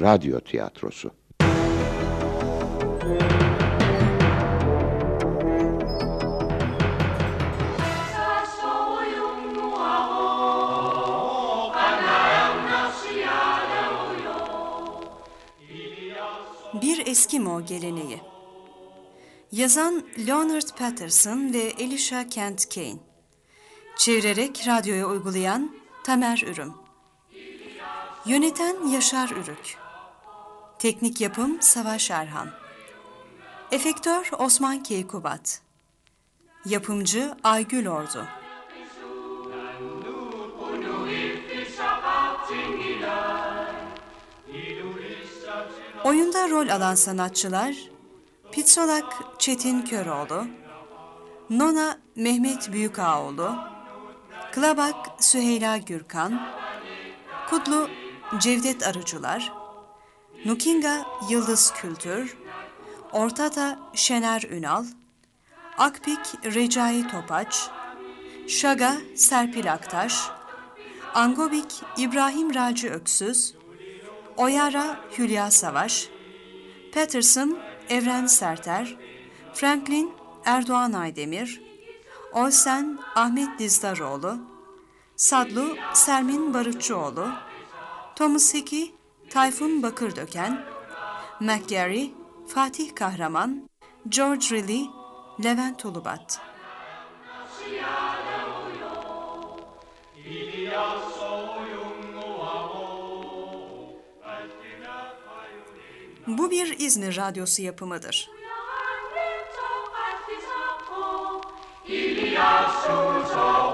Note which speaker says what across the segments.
Speaker 1: radyo tiyatrosu.
Speaker 2: Bir Eskimo geleneği. Yazan Leonard Patterson ve Elisha Kent Kane. Çevirerek radyoya uygulayan Tamer Ürüm. Yöneten Yaşar Ürük. Teknik yapım Savaş Erhan. Efektör Osman Keykubat. Yapımcı Aygül Ordu. Oyunda rol alan sanatçılar Pitsolak Çetin Köroğlu, Nona Mehmet Büyükağoğlu, Klabak Süheyla Gürkan, Kutlu Cevdet Arıcılar, Nukinga Yıldız Kültür, Ortata Şener Ünal, Akpik Recai Topaç, Şaga Serpil Aktaş, Angobik İbrahim Raci Öksüz, Oyara Hülya Savaş, Patterson Evren Serter, Franklin Erdoğan Aydemir, Olsen Ahmet Dizdaroğlu, Sadlu Sermin Barutçuoğlu, Thomas Hickey Tayfun Bakırdöken, McGarry Fatih Kahraman, George Riley Levent Ulubat. Bu bir İzmir Radyosu yapımıdır.
Speaker 3: Ne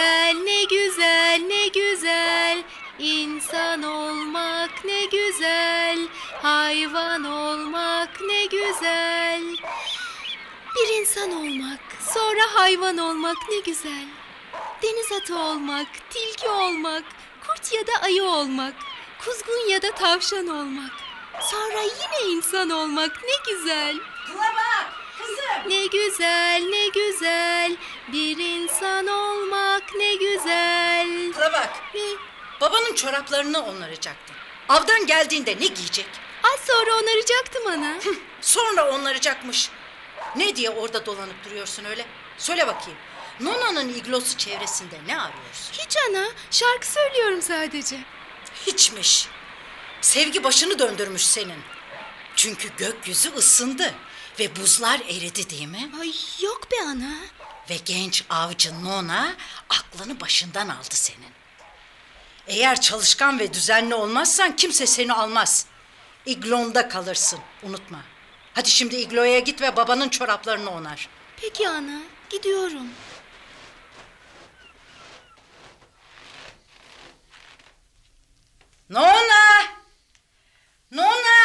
Speaker 3: güzel, ne güzel, ne güzel. İnsan olmak ne güzel. Hayvan olmak ne güzel. Bir insan olmak, sonra hayvan olmak ne güzel. Deniz atı olmak, tilki olmak, kurt ya da ayı olmak, kuzgun ya da tavşan olmak. Sonra yine insan olmak ne güzel.
Speaker 4: Kılamak kızım.
Speaker 3: Ne güzel, ne güzel. Bir insan olmak ne güzel.
Speaker 4: Kılamak
Speaker 3: Ne?
Speaker 4: babanın çoraplarını onaracaktın. Avdan geldiğinde ne giyecek?
Speaker 3: Az sonra onaracaktım ana.
Speaker 4: Hı, Sonra onaracakmış. Ne diye orada dolanıp duruyorsun öyle? Söyle bakayım. Nona'nın iglosu çevresinde ne arıyorsun?
Speaker 3: Hiç ana, şarkı söylüyorum sadece.
Speaker 4: Hiçmiş. Sevgi başını döndürmüş senin. Çünkü gökyüzü ısındı ve buzlar eridi değil mi?
Speaker 3: Ay yok be ana.
Speaker 4: Ve genç avcı Nona aklını başından aldı senin. Eğer çalışkan ve düzenli olmazsan kimse seni almaz. İglonda kalırsın unutma. Hadi şimdi igloya git ve babanın çoraplarını onar.
Speaker 3: Peki ana, gidiyorum.
Speaker 4: Nona! Nona!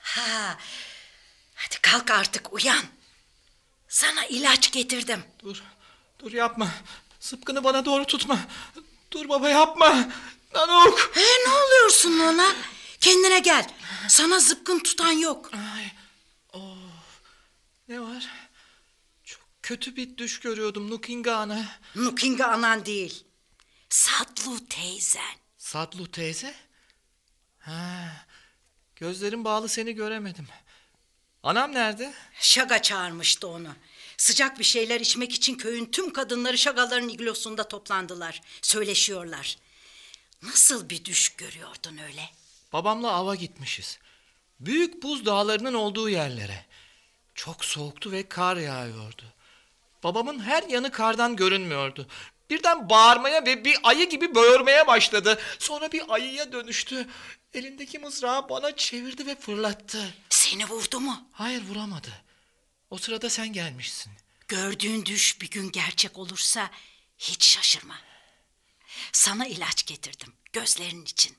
Speaker 4: Ha, hadi kalk artık uyan. Sana ilaç getirdim.
Speaker 5: Dur, dur yapma. Sıpkını bana doğru tutma. Dur baba yapma. Nanuk.
Speaker 4: He, ne oluyorsun Nona? Kendine gel. Sana zıpkın tutan yok.
Speaker 5: Ay, oh. Ne var? Çok kötü bir düş görüyordum Nukinga ana.
Speaker 4: Nukinga anan değil. Satlu teyzen.
Speaker 5: Sadlu teyze? Ha, gözlerim bağlı seni göremedim. Anam nerede?
Speaker 4: Şaga çağırmıştı onu. Sıcak bir şeyler içmek için köyün tüm kadınları şagaların iglosunda toplandılar. Söyleşiyorlar. Nasıl bir düş görüyordun öyle?
Speaker 5: Babamla ava gitmişiz. Büyük buz dağlarının olduğu yerlere. Çok soğuktu ve kar yağıyordu. Babamın her yanı kardan görünmüyordu. Birden bağırmaya ve bir ayı gibi böğürmeye başladı. Sonra bir ayıya dönüştü. Elindeki mızrağı bana çevirdi ve fırlattı.
Speaker 4: Seni vurdu mu?
Speaker 5: Hayır vuramadı. O sırada sen gelmişsin.
Speaker 4: Gördüğün düş bir gün gerçek olursa hiç şaşırma. Sana ilaç getirdim gözlerinin için.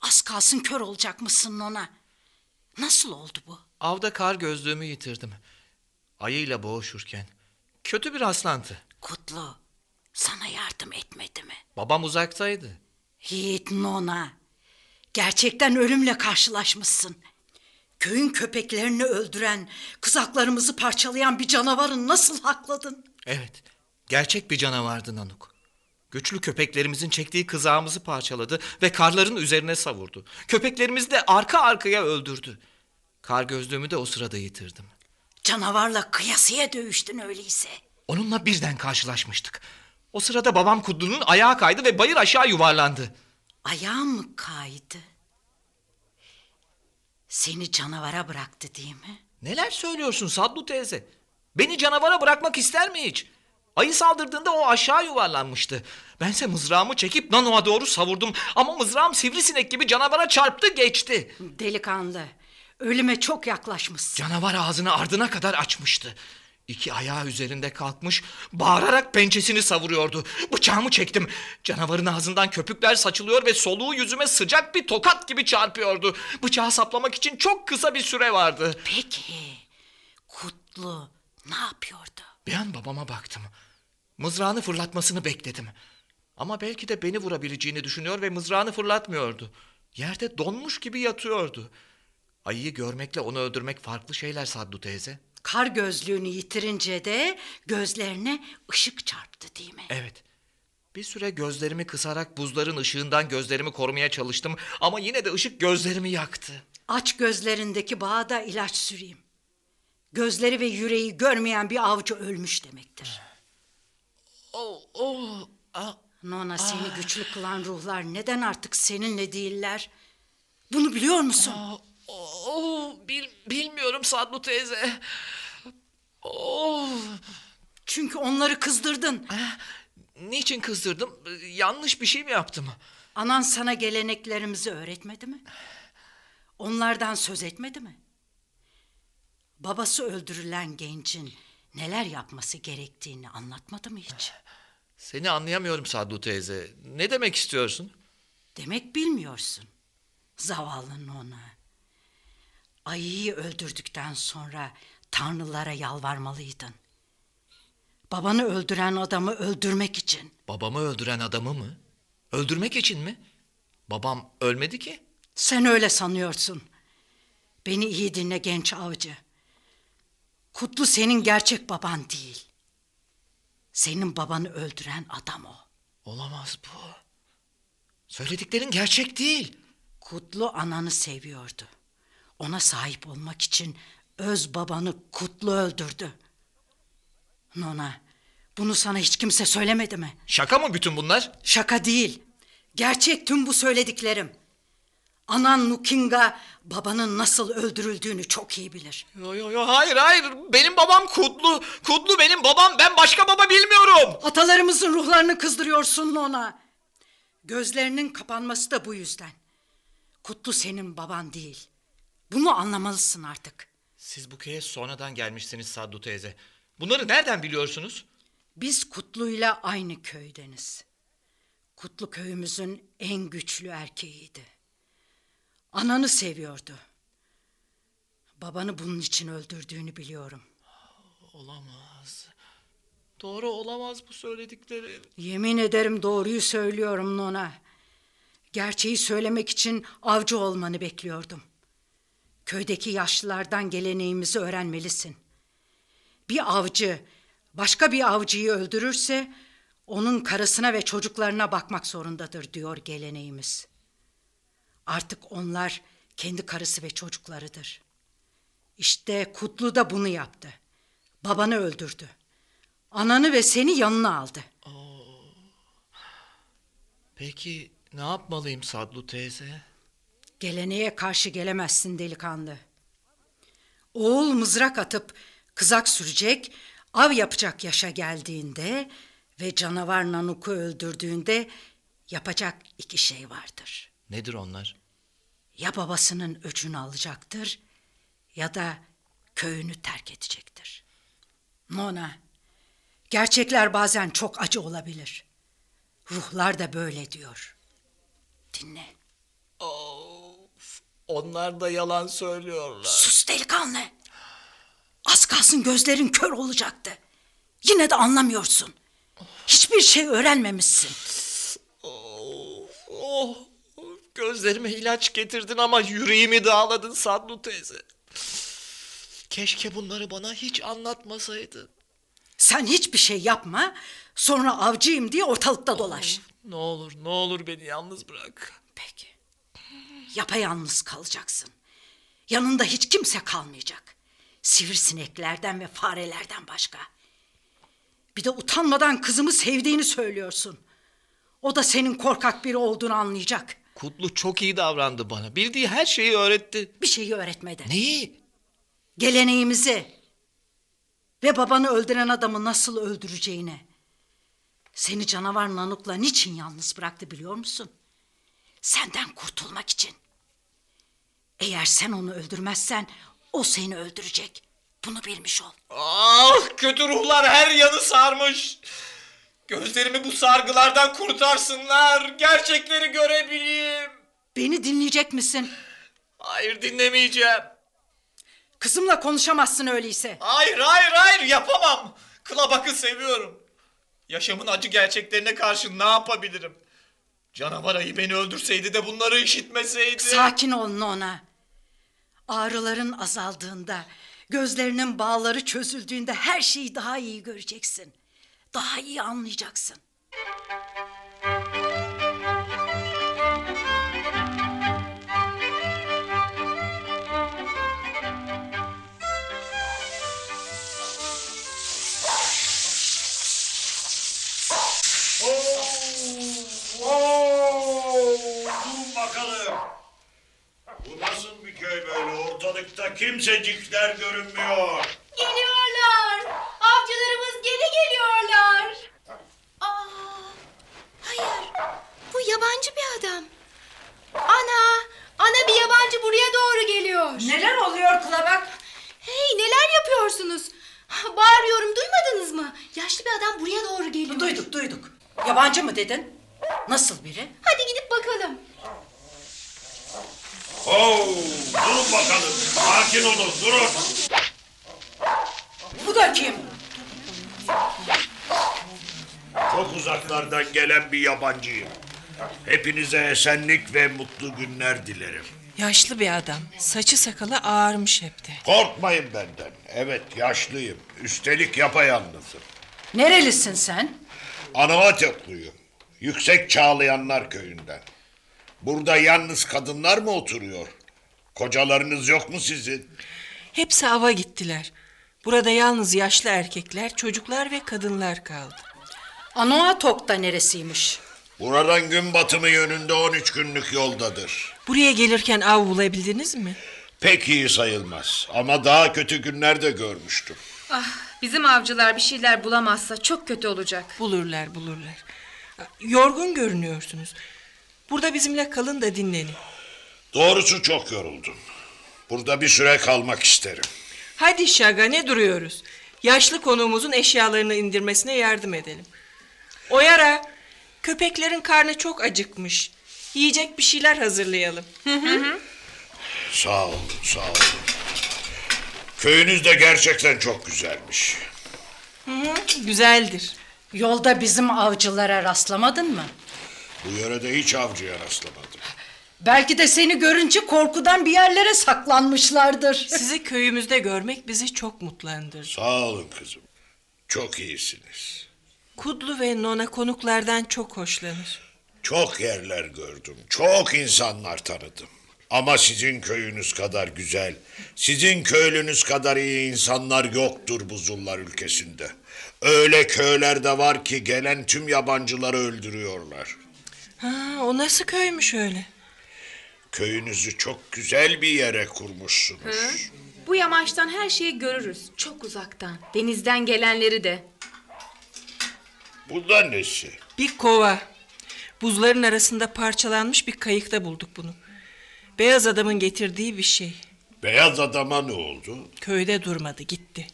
Speaker 4: Az kalsın kör olacakmışsın ona. Nasıl oldu bu?
Speaker 5: Avda kar gözlüğümü yitirdim. Ayıyla boğuşurken. Kötü bir rastlantı.
Speaker 4: Kutlu sana yardım etmedi mi?
Speaker 5: Babam uzaktaydı.
Speaker 4: Yiğit Nona. Gerçekten ölümle karşılaşmışsın. Köyün köpeklerini öldüren, kızaklarımızı parçalayan bir canavarı nasıl hakladın?
Speaker 5: Evet, gerçek bir canavardı Nanuk. Güçlü köpeklerimizin çektiği kızağımızı parçaladı ve karların üzerine savurdu. Köpeklerimizi de arka arkaya öldürdü. Kar gözlüğümü de o sırada yitirdim.
Speaker 4: Canavarla kıyasıya dövüştün öyleyse.
Speaker 5: Onunla birden karşılaşmıştık. O sırada babam Kudlu'nun ayağı kaydı ve bayır aşağı yuvarlandı.
Speaker 4: Ayağın mı kaydı? Seni canavara bıraktı değil mi?
Speaker 5: Neler söylüyorsun Sadlu teyze? Beni canavara bırakmak ister mi hiç? Ayı saldırdığında o aşağı yuvarlanmıştı. Bense mızrağımı çekip Nano'a doğru savurdum. Ama mızrağım sivrisinek gibi canavara çarptı geçti.
Speaker 4: Delikanlı, ölüme çok yaklaşmışsın.
Speaker 5: Canavar ağzını ardına kadar açmıştı. İki ayağı üzerinde kalkmış, bağırarak pençesini savuruyordu. Bıçağımı çektim. Canavarın ağzından köpükler saçılıyor ve soluğu yüzüme sıcak bir tokat gibi çarpıyordu. Bıçağı saplamak için çok kısa bir süre vardı.
Speaker 4: Peki, Kutlu ne yapıyordu?
Speaker 5: Bir an babama baktım. Mızrağını fırlatmasını bekledim. Ama belki de beni vurabileceğini düşünüyor ve mızrağını fırlatmıyordu. Yerde donmuş gibi yatıyordu. Ayıyı görmekle onu öldürmek farklı şeyler Saddu teyze.
Speaker 4: Kar gözlüğünü yitirince de gözlerine ışık çarptı değil mi?
Speaker 5: Evet. Bir süre gözlerimi kısarak buzların ışığından gözlerimi korumaya çalıştım ama yine de ışık gözlerimi yaktı.
Speaker 4: Aç gözlerindeki bağa da ilaç süreyim. Gözleri ve yüreği görmeyen bir avcı ölmüş demektir.
Speaker 5: Oh, oh, ah,
Speaker 4: Nona seni güçlü kılan ruhlar neden artık seninle değiller? Bunu biliyor musun?
Speaker 5: oh, oh, bil, bilmiyorum Sadlu teyze. Oh,
Speaker 4: Çünkü onları kızdırdın.
Speaker 5: niçin kızdırdım? Yanlış bir şey mi yaptım?
Speaker 4: Anan sana geleneklerimizi öğretmedi mi? Onlardan söz etmedi mi? Babası öldürülen gencin neler yapması gerektiğini anlatmadı mı hiç?
Speaker 5: Seni anlayamıyorum Sadlu teyze. Ne demek istiyorsun?
Speaker 4: Demek bilmiyorsun. Zavallı Nona. Ayıyı öldürdükten sonra tanrılara yalvarmalıydın. Babanı öldüren adamı öldürmek için.
Speaker 5: Babamı öldüren adamı mı? Öldürmek için mi? Babam ölmedi ki.
Speaker 4: Sen öyle sanıyorsun. Beni iyi dinle genç avcı. Kutlu senin gerçek baban değil. Senin babanı öldüren adam o.
Speaker 5: Olamaz bu. Söylediklerin gerçek değil.
Speaker 4: Kutlu ananı seviyordu. Ona sahip olmak için öz babanı Kutlu öldürdü. Nona, bunu sana hiç kimse söylemedi mi?
Speaker 5: Şaka mı bütün bunlar?
Speaker 4: Şaka değil. Gerçek tüm bu söylediklerim. Anan Nukinga babanın nasıl öldürüldüğünü çok iyi bilir.
Speaker 5: Yo yo yo hayır hayır. Benim babam Kutlu. Kutlu benim babam. Ben başka baba bilmiyorum.
Speaker 4: Atalarımızın ruhlarını kızdırıyorsun Nona. Gözlerinin kapanması da bu yüzden. Kutlu senin baban değil. Bunu anlamalısın artık.
Speaker 5: Siz bu köye sonradan gelmişsiniz Saddu teyze. Bunları nereden biliyorsunuz?
Speaker 4: Biz Kutlu'yla aynı köydeniz. Kutlu köyümüzün en güçlü erkeğiydi. Ananı seviyordu. Babanı bunun için öldürdüğünü biliyorum.
Speaker 5: Olamaz. Doğru olamaz bu söyledikleri.
Speaker 4: Yemin ederim doğruyu söylüyorum Nona. Gerçeği söylemek için avcı olmanı bekliyordum. Köydeki yaşlılardan geleneğimizi öğrenmelisin. Bir avcı başka bir avcıyı öldürürse onun karısına ve çocuklarına bakmak zorundadır diyor geleneğimiz. Artık onlar kendi karısı ve çocuklarıdır. İşte Kutlu da bunu yaptı. Babanı öldürdü. Ananı ve seni yanına aldı.
Speaker 5: Peki ne yapmalıyım Sadlu teyze?
Speaker 4: Geleneğe karşı gelemezsin delikanlı. Oğul mızrak atıp kızak sürecek, av yapacak yaşa geldiğinde ve canavar Nanuk'u öldürdüğünde yapacak iki şey vardır.
Speaker 5: Nedir onlar?
Speaker 4: Ya babasının öcünü alacaktır ya da köyünü terk edecektir. Nona, gerçekler bazen çok acı olabilir. Ruhlar da böyle diyor. Dinle.
Speaker 5: Of, onlar da yalan söylüyorlar.
Speaker 4: Sus delikanlı. Az kalsın gözlerin kör olacaktı. Yine de anlamıyorsun. Hiçbir şey öğrenmemişsin.
Speaker 5: Of, oh, Gözlerime ilaç getirdin ama yüreğimi dağladın Sadlu teyze. Keşke bunları bana hiç anlatmasaydın.
Speaker 4: Sen hiçbir şey yapma. Sonra avcıyım diye ortalıkta dolaş.
Speaker 5: Ne olur ne olur beni yalnız bırak.
Speaker 4: Peki. Yapayalnız kalacaksın. Yanında hiç kimse kalmayacak. Sivrisineklerden ve farelerden başka. Bir de utanmadan kızımı sevdiğini söylüyorsun. O da senin korkak biri olduğunu anlayacak.
Speaker 5: Kutlu çok iyi davrandı bana. Bildiği her şeyi öğretti.
Speaker 4: Bir şeyi öğretmeden.
Speaker 5: Neyi?
Speaker 4: Geleneğimizi ve babanı öldüren adamı nasıl öldüreceğini. Seni canavar Nanuk'la niçin yalnız bıraktı biliyor musun? Senden kurtulmak için. Eğer sen onu öldürmezsen o seni öldürecek. Bunu bilmiş ol.
Speaker 5: Ah kötü ruhlar her yanı sarmış. Gözlerimi bu sargılardan kurtarsınlar. Gerçekleri görebileyim.
Speaker 4: Beni dinleyecek misin?
Speaker 5: Hayır dinlemeyeceğim.
Speaker 4: Kızımla konuşamazsın öyleyse.
Speaker 5: Hayır hayır hayır yapamam. Kılabak'ı seviyorum. Yaşamın acı gerçeklerine karşı ne yapabilirim? Canavar ayı beni öldürseydi de bunları işitmeseydi.
Speaker 4: Sakin ol Nona. Ağrıların azaldığında, gözlerinin bağları çözüldüğünde her şeyi daha iyi göreceksin. Daha iyi anlayacaksın.
Speaker 1: Ortalıkta kimsecikler görünmüyor.
Speaker 3: Geliyorlar. Avcılarımız geri geliyorlar. Aa, hayır. Bu yabancı bir adam. Ana, ana bir yabancı buraya doğru geliyor.
Speaker 4: Neler oluyor Kulabak?
Speaker 3: Hey, neler yapıyorsunuz? Bağırıyorum, duymadınız mı? Yaşlı bir adam buraya doğru geliyor.
Speaker 4: Duyduk duyduk. Yabancı mı dedin? Nasıl biri?
Speaker 3: Hadi gidip bakalım.
Speaker 1: Oo, durun bakalım. Sakin olun, durun.
Speaker 4: Bu da kim?
Speaker 1: Çok uzaklardan gelen bir yabancıyım. Hepinize esenlik ve mutlu günler dilerim.
Speaker 6: Yaşlı bir adam. Saçı sakalı ağarmış hep de.
Speaker 1: Korkmayın benden. Evet, yaşlıyım. Üstelik yapayalnızım.
Speaker 4: Nerelisin sen?
Speaker 1: Anavatyatlıyım. Yüksek Çağlayanlar köyünden. Burada yalnız kadınlar mı oturuyor? Kocalarınız yok mu sizin?
Speaker 6: Hepsi ava gittiler. Burada yalnız yaşlı erkekler, çocuklar ve kadınlar kaldı.
Speaker 4: Anoatok da neresiymiş?
Speaker 1: Buradan gün batımı yönünde 13 günlük yoldadır.
Speaker 6: Buraya gelirken av bulabildiniz mi?
Speaker 1: Pek iyi sayılmaz ama daha kötü günler de görmüştüm.
Speaker 7: Ah, bizim avcılar bir şeyler bulamazsa çok kötü olacak.
Speaker 6: Bulurlar, bulurlar. Yorgun görünüyorsunuz. Burada bizimle kalın da dinlenin.
Speaker 1: Doğrusu çok yoruldum. Burada bir süre kalmak isterim.
Speaker 6: Hadi Şaga ne duruyoruz? Yaşlı konuğumuzun eşyalarını indirmesine yardım edelim. Oyara, köpeklerin karnı çok acıkmış. Yiyecek bir şeyler hazırlayalım.
Speaker 1: Sağ olun, sağ olun. Köyünüz de gerçekten çok güzelmiş.
Speaker 6: Güzeldir.
Speaker 4: Yolda bizim avcılara rastlamadın mı?
Speaker 1: Bu yörede hiç avcıya rastlamadım.
Speaker 4: Belki de seni görünce korkudan bir yerlere saklanmışlardır.
Speaker 6: Sizi köyümüzde görmek bizi çok mutlandırdı.
Speaker 1: Sağ olun kızım. Çok iyisiniz.
Speaker 6: Kudlu ve Nona konuklardan çok hoşlanır.
Speaker 1: Çok yerler gördüm. Çok insanlar tanıdım. Ama sizin köyünüz kadar güzel, sizin köylünüz kadar iyi insanlar yoktur buzullar ülkesinde. Öyle köyler de var ki gelen tüm yabancıları öldürüyorlar.
Speaker 6: Ha, o nasıl köymüş öyle?
Speaker 1: Köyünüzü çok güzel bir yere kurmuşsunuz.
Speaker 7: Bu yamaçtan her şeyi görürüz. Çok uzaktan. Denizden gelenleri de.
Speaker 1: Bu da nesi?
Speaker 6: Bir kova. Buzların arasında parçalanmış bir kayıkta bulduk bunu. Beyaz adamın getirdiği bir şey.
Speaker 1: Beyaz adama ne oldu?
Speaker 6: Köyde durmadı gitti.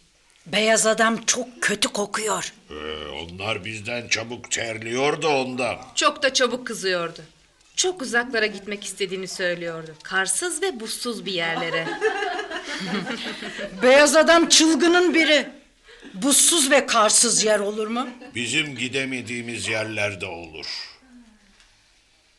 Speaker 4: Beyaz adam çok kötü kokuyor.
Speaker 1: Ee, onlar bizden çabuk terliyor da ondan.
Speaker 7: Çok da çabuk kızıyordu. Çok uzaklara gitmek istediğini söylüyordu. Karsız ve buzsuz bir yerlere.
Speaker 4: Beyaz adam çılgının biri. Buzsuz ve karsız yer olur mu?
Speaker 1: Bizim gidemediğimiz yerlerde olur.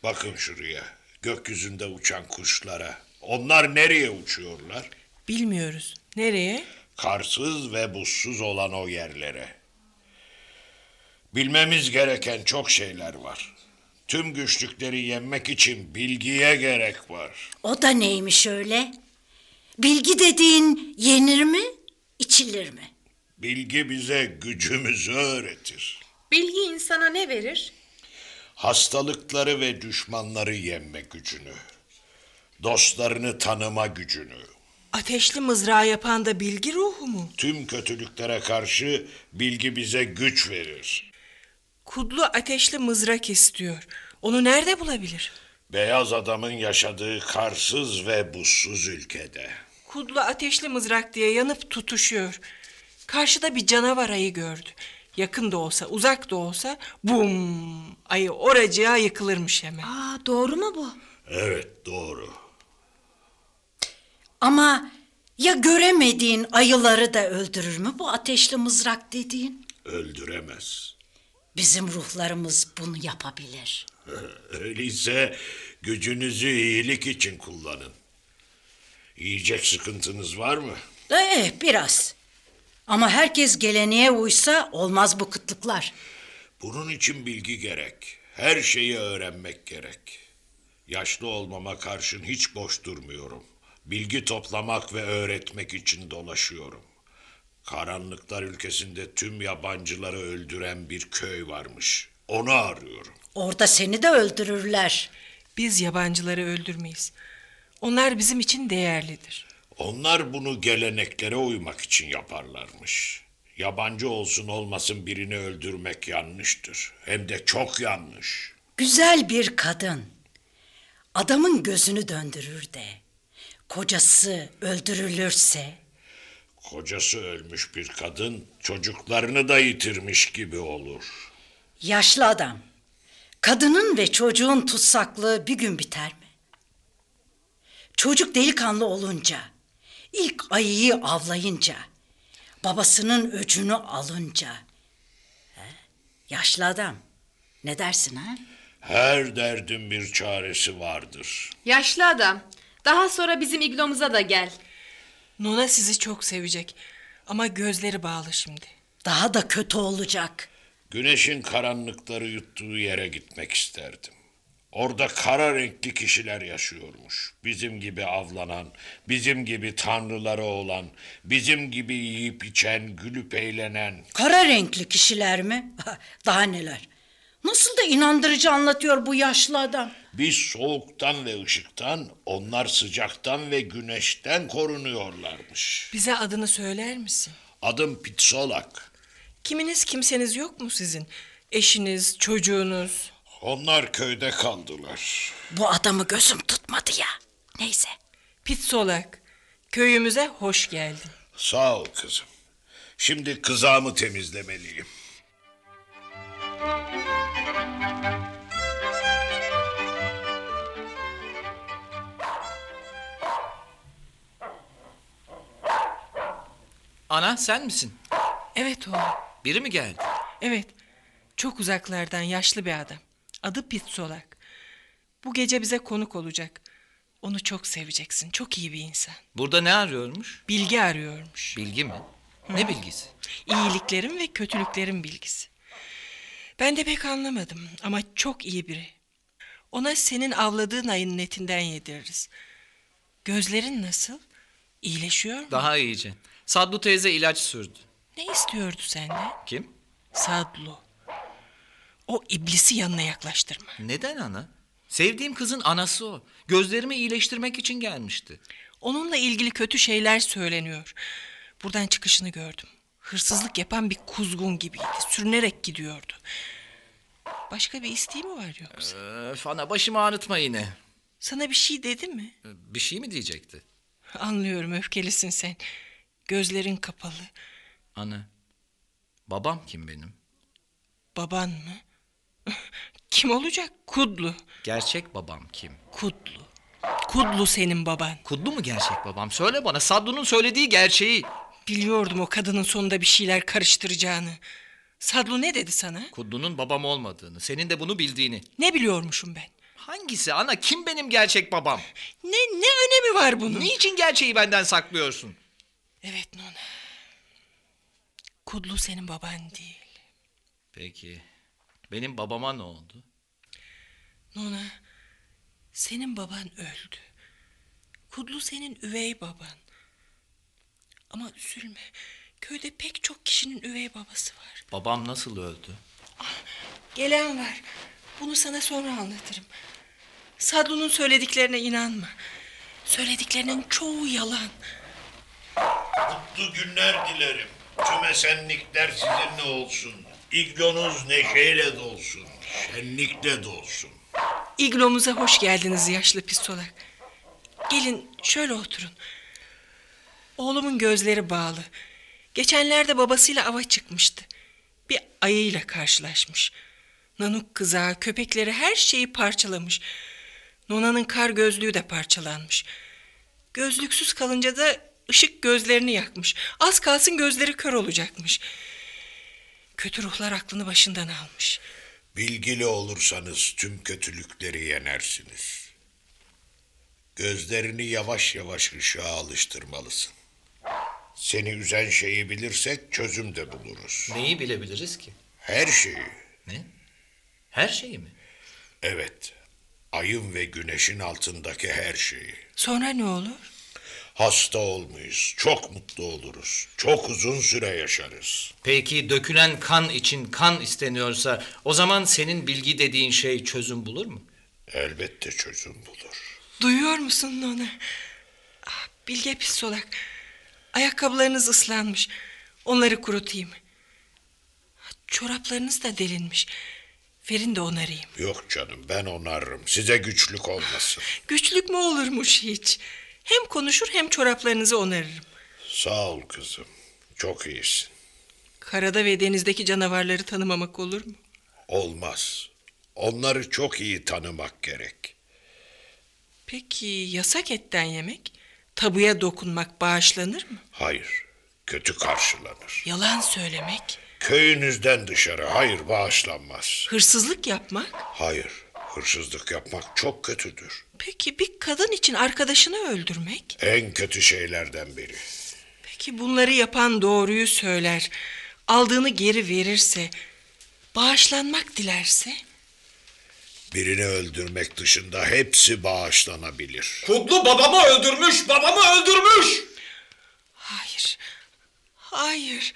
Speaker 1: Bakın şuraya. gökyüzünde uçan kuşlara. Onlar nereye uçuyorlar?
Speaker 6: Bilmiyoruz. Nereye?
Speaker 1: Karsız ve buzsuz olan o yerlere. Bilmemiz gereken çok şeyler var. Tüm güçlükleri yenmek için bilgiye gerek var.
Speaker 4: O da neymiş öyle? Bilgi dediğin yenir mi, içilir mi?
Speaker 1: Bilgi bize gücümüzü öğretir.
Speaker 7: Bilgi insana ne verir?
Speaker 1: Hastalıkları ve düşmanları yenme gücünü. Dostlarını tanıma gücünü.
Speaker 6: Ateşli mızrağı yapan da bilgi ruhu mu?
Speaker 1: Tüm kötülüklere karşı bilgi bize güç verir.
Speaker 6: Kudlu ateşli mızrak istiyor. Onu nerede bulabilir?
Speaker 1: Beyaz adamın yaşadığı karsız ve buzsuz ülkede.
Speaker 6: Kudlu ateşli mızrak diye yanıp tutuşuyor. Karşıda bir canavar ayı gördü. Yakın da olsa, uzak da olsa bum! Ayı oracığa yıkılırmış hemen.
Speaker 7: Aa, doğru mu bu?
Speaker 1: Evet doğru.
Speaker 4: Ama ya göremediğin ayıları da öldürür mü bu ateşli mızrak dediğin?
Speaker 1: Öldüremez.
Speaker 4: Bizim ruhlarımız bunu yapabilir.
Speaker 1: Öyleyse gücünüzü iyilik için kullanın. Yiyecek sıkıntınız var mı?
Speaker 4: Ee, biraz. Ama herkes geleneğe uysa olmaz bu kıtlıklar.
Speaker 1: Bunun için bilgi gerek. Her şeyi öğrenmek gerek. Yaşlı olmama karşın hiç boş durmuyorum. Bilgi toplamak ve öğretmek için dolaşıyorum. Karanlıklar ülkesinde tüm yabancıları öldüren bir köy varmış. Onu arıyorum.
Speaker 4: Orada seni de öldürürler.
Speaker 6: Biz yabancıları öldürmeyiz. Onlar bizim için değerlidir.
Speaker 1: Onlar bunu geleneklere uymak için yaparlarmış. Yabancı olsun olmasın birini öldürmek yanlıştır. Hem de çok yanlış.
Speaker 4: Güzel bir kadın. Adamın gözünü döndürür de. Kocası öldürülürse
Speaker 1: Kocası ölmüş bir kadın çocuklarını da yitirmiş gibi olur.
Speaker 4: yaşlı adam. Kadının ve çocuğun tutsaklığı bir gün biter mi? Çocuk delikanlı olunca, ilk ayıyı avlayınca, babasının öcünü alınca. He? Yaşlı adam. Ne dersin ha?
Speaker 1: Her derdin bir çaresi vardır.
Speaker 7: Yaşlı adam. Daha sonra bizim iglomuza da gel.
Speaker 6: Nona sizi çok sevecek. Ama gözleri bağlı şimdi.
Speaker 4: Daha da kötü olacak.
Speaker 1: Güneşin karanlıkları yuttuğu yere gitmek isterdim. Orada kara renkli kişiler yaşıyormuş. Bizim gibi avlanan, bizim gibi tanrıları olan, bizim gibi yiyip içen, gülüp eğlenen.
Speaker 4: Kara renkli kişiler mi? Daha neler? Nasıl da inandırıcı anlatıyor bu yaşlı adam.
Speaker 1: Biz soğuktan ve ışıktan, onlar sıcaktan ve güneşten korunuyorlarmış.
Speaker 6: Bize adını söyler misin?
Speaker 1: Adım Pitsolak.
Speaker 6: Kiminiz kimseniz yok mu sizin? Eşiniz, çocuğunuz?
Speaker 1: Onlar köyde kaldılar.
Speaker 4: Bu adamı gözüm tutmadı ya. Neyse.
Speaker 6: Pitsolak. Köyümüze hoş geldin.
Speaker 1: Sağ ol kızım. Şimdi kızağımı temizlemeliyim.
Speaker 5: Ana sen misin?
Speaker 6: Evet oğlum.
Speaker 5: Biri mi geldi?
Speaker 6: Evet. Çok uzaklardan yaşlı bir adam. Adı Pitsolak. Bu gece bize konuk olacak. Onu çok seveceksin. Çok iyi bir insan.
Speaker 5: Burada ne arıyormuş?
Speaker 6: Bilgi arıyormuş.
Speaker 5: Bilgi mi? Ne bilgisi?
Speaker 6: İyiliklerin ve kötülüklerin bilgisi. Ben de pek anlamadım ama çok iyi biri. Ona senin avladığın ayın etinden yediririz. Gözlerin nasıl? İyileşiyor mu?
Speaker 5: Daha iyice. Sadlu teyze ilaç sürdü.
Speaker 6: Ne istiyordu senden?
Speaker 5: Kim?
Speaker 6: Sadlu. O iblisi yanına yaklaştırma.
Speaker 5: Neden ana? Sevdiğim kızın anası o. Gözlerimi iyileştirmek için gelmişti.
Speaker 6: Onunla ilgili kötü şeyler söyleniyor. Buradan çıkışını gördüm. Hırsızlık yapan bir kuzgun gibiydi. Sürünerek gidiyordu. Başka bir isteği mi var yoksa?
Speaker 5: Öf ana başımı ağrıtma yine.
Speaker 6: Sana bir şey dedi mi?
Speaker 5: Bir şey mi diyecekti?
Speaker 6: Anlıyorum öfkelisin sen. Gözlerin kapalı.
Speaker 5: Ana. Babam kim benim?
Speaker 6: Baban mı? Kim olacak? Kudlu.
Speaker 5: Gerçek babam kim?
Speaker 6: Kudlu. Kudlu senin baban.
Speaker 5: Kudlu mu gerçek babam? Söyle bana Sadlu'nun söylediği gerçeği.
Speaker 6: Biliyordum o kadının sonunda bir şeyler karıştıracağını. Sadlu ne dedi sana?
Speaker 5: Kudlu'nun babam olmadığını, senin de bunu bildiğini.
Speaker 6: Ne biliyormuşum ben?
Speaker 5: Hangisi ana? Kim benim gerçek babam?
Speaker 6: Ne ne önemi var bunun?
Speaker 5: Niçin gerçeği benden saklıyorsun?
Speaker 6: Evet Nona. Kudlu senin baban değil.
Speaker 5: Peki benim babama ne oldu?
Speaker 6: Nona, senin baban öldü. Kudlu senin üvey baban. Ama üzülme. Köyde pek çok kişinin üvey babası var.
Speaker 5: Babam nasıl öldü?
Speaker 6: Gelen var. Bunu sana sonra anlatırım. Sadlu'nun söylediklerine inanma. Söylediklerinin çoğu yalan.
Speaker 1: Mutlu günler dilerim. Tüm esenlikler sizinle olsun. İglonuz neşeyle dolsun. Şenlikle dolsun.
Speaker 6: İglomuza hoş geldiniz yaşlı pistolak. Gelin şöyle oturun. Oğlumun gözleri bağlı. Geçenlerde babasıyla ava çıkmıştı. Bir ayıyla karşılaşmış. Nanuk kızağı, köpekleri her şeyi parçalamış. Nona'nın kar gözlüğü de parçalanmış. Gözlüksüz kalınca da ışık gözlerini yakmış. Az kalsın gözleri kör olacakmış. Kötü ruhlar aklını başından almış.
Speaker 1: Bilgili olursanız tüm kötülükleri yenersiniz. Gözlerini yavaş yavaş ışığa alıştırmalısın. Seni üzen şeyi bilirsek çözüm de buluruz.
Speaker 5: Neyi bilebiliriz ki?
Speaker 1: Her şeyi.
Speaker 5: Ne? Her şeyi mi?
Speaker 1: Evet. Ayın ve güneşin altındaki her şeyi.
Speaker 6: Sonra ne olur?
Speaker 1: Hasta olmayız. Çok mutlu oluruz. Çok uzun süre yaşarız.
Speaker 5: Peki dökülen kan için kan isteniyorsa o zaman senin bilgi dediğin şey çözüm bulur mu?
Speaker 1: Elbette çözüm bulur.
Speaker 6: Duyuyor musun Nona? Ah, Bilge pistolak. Ayakkabılarınız ıslanmış. Onları kurutayım. Çoraplarınız da delinmiş. Verin de onarayım.
Speaker 1: Yok canım ben onarırım. Size güçlük olmasın.
Speaker 6: Güçlük mü olurmuş hiç? Hem konuşur hem çoraplarınızı onarırım.
Speaker 1: Sağ ol kızım. Çok iyisin.
Speaker 6: Karada ve denizdeki canavarları tanımamak olur mu?
Speaker 1: Olmaz. Onları çok iyi tanımak gerek.
Speaker 6: Peki yasak etten yemek? Tabuya dokunmak bağışlanır mı?
Speaker 1: Hayır. Kötü karşılanır.
Speaker 6: Yalan söylemek?
Speaker 1: Köyünüzden dışarı hayır bağışlanmaz.
Speaker 6: Hırsızlık yapmak?
Speaker 1: Hayır. Hırsızlık yapmak çok kötüdür.
Speaker 6: Peki bir kadın için arkadaşını öldürmek?
Speaker 1: En kötü şeylerden biri.
Speaker 6: Peki bunları yapan doğruyu söyler, aldığını geri verirse, bağışlanmak dilerse?
Speaker 1: Birini öldürmek dışında hepsi bağışlanabilir.
Speaker 5: Kutlu babamı öldürmüş, babamı öldürmüş.
Speaker 6: Hayır, hayır.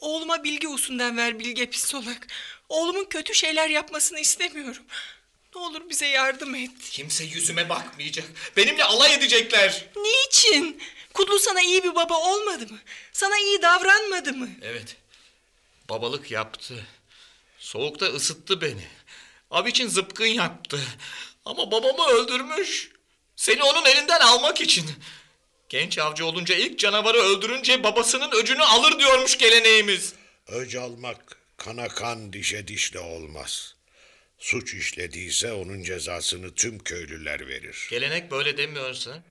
Speaker 6: Oğluma bilgi usundan ver bilge pistolak. Oğlumun kötü şeyler yapmasını istemiyorum. Ne olur bize yardım et.
Speaker 5: Kimse yüzüme bakmayacak. Benimle alay edecekler.
Speaker 6: Niçin? Kudlu sana iyi bir baba olmadı mı? Sana iyi davranmadı mı?
Speaker 5: Evet. Babalık yaptı. Soğukta ısıttı beni. Av için zıpkın yaptı. Ama babamı öldürmüş. Seni onun elinden almak için. Genç avcı olunca ilk canavarı öldürünce babasının öcünü alır diyormuş geleneğimiz.
Speaker 1: Öc almak kana kan dişe dişle olmaz. Suç işlediyse onun cezasını tüm köylüler verir.
Speaker 5: Gelenek böyle demiyorsa.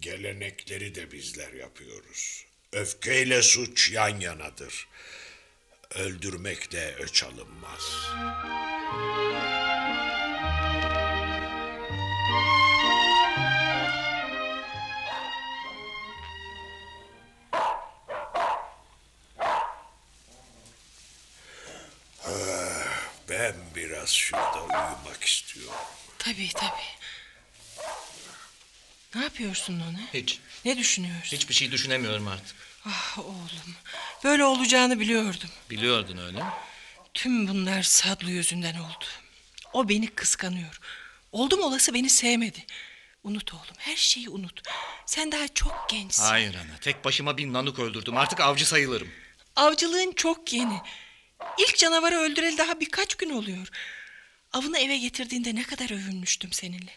Speaker 1: Gelenekleri de bizler yapıyoruz. Öfkeyle suç yan yanadır. Öldürmekle öç alınmaz. Ah, Ben biraz şurada uyumak istiyorum.
Speaker 6: Tabii tabii. Ne yapıyorsun ona?
Speaker 5: Hiç.
Speaker 6: Ne düşünüyorsun?
Speaker 5: Hiçbir şey düşünemiyorum artık.
Speaker 6: Ah oğlum. Böyle olacağını biliyordum.
Speaker 5: Biliyordun öyle mi?
Speaker 6: Tüm bunlar Sadlı yüzünden oldu. O beni kıskanıyor. Oldum olası beni sevmedi. Unut oğlum her şeyi unut. Sen daha çok gençsin.
Speaker 5: Hayır ana. Tek başıma bir nanuk öldürdüm. Artık avcı sayılırım.
Speaker 6: Avcılığın çok yeni. İlk canavarı öldüreli daha birkaç gün oluyor. Avını eve getirdiğinde ne kadar övünmüştüm seninle.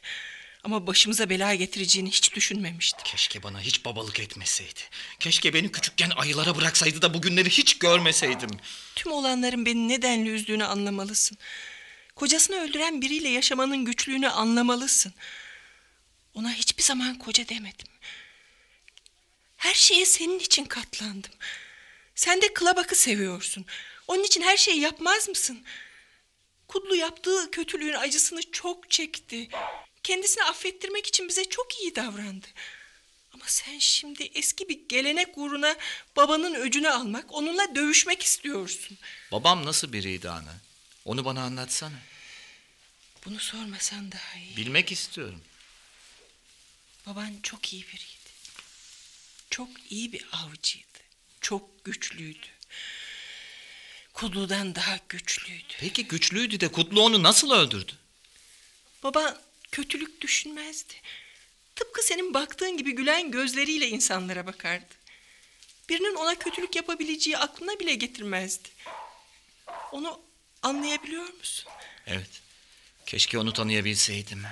Speaker 6: Ama başımıza bela getireceğini hiç düşünmemiştim.
Speaker 5: Keşke bana hiç babalık etmeseydi. Keşke beni küçükken ayılara bıraksaydı da bugünleri hiç görmeseydim.
Speaker 6: Tüm olanların beni nedenli üzdüğünü anlamalısın. Kocasını öldüren biriyle yaşamanın güçlüğünü anlamalısın. Ona hiçbir zaman koca demedim. Her şeye senin için katlandım. Sen de Klabak'ı seviyorsun. Onun için her şeyi yapmaz mısın? Kudlu yaptığı kötülüğün acısını çok çekti. Kendisini affettirmek için bize çok iyi davrandı. Ama sen şimdi eski bir gelenek uğruna babanın öcünü almak, onunla dövüşmek istiyorsun.
Speaker 5: Babam nasıl biriydi ana? Onu bana anlatsana.
Speaker 6: Bunu sormasan daha iyi.
Speaker 5: Bilmek istiyorum.
Speaker 6: Baban çok iyi biriydi. Çok iyi bir avcıydı. Çok güçlüydü. Kudlu'dan daha güçlüydü.
Speaker 5: Peki güçlüydü de Kutlu onu nasıl öldürdü?
Speaker 6: Baba kötülük düşünmezdi. Tıpkı senin baktığın gibi gülen gözleriyle insanlara bakardı. Birinin ona kötülük yapabileceği aklına bile getirmezdi. Onu anlayabiliyor musun?
Speaker 5: Evet. Keşke onu tanıyabilseydim.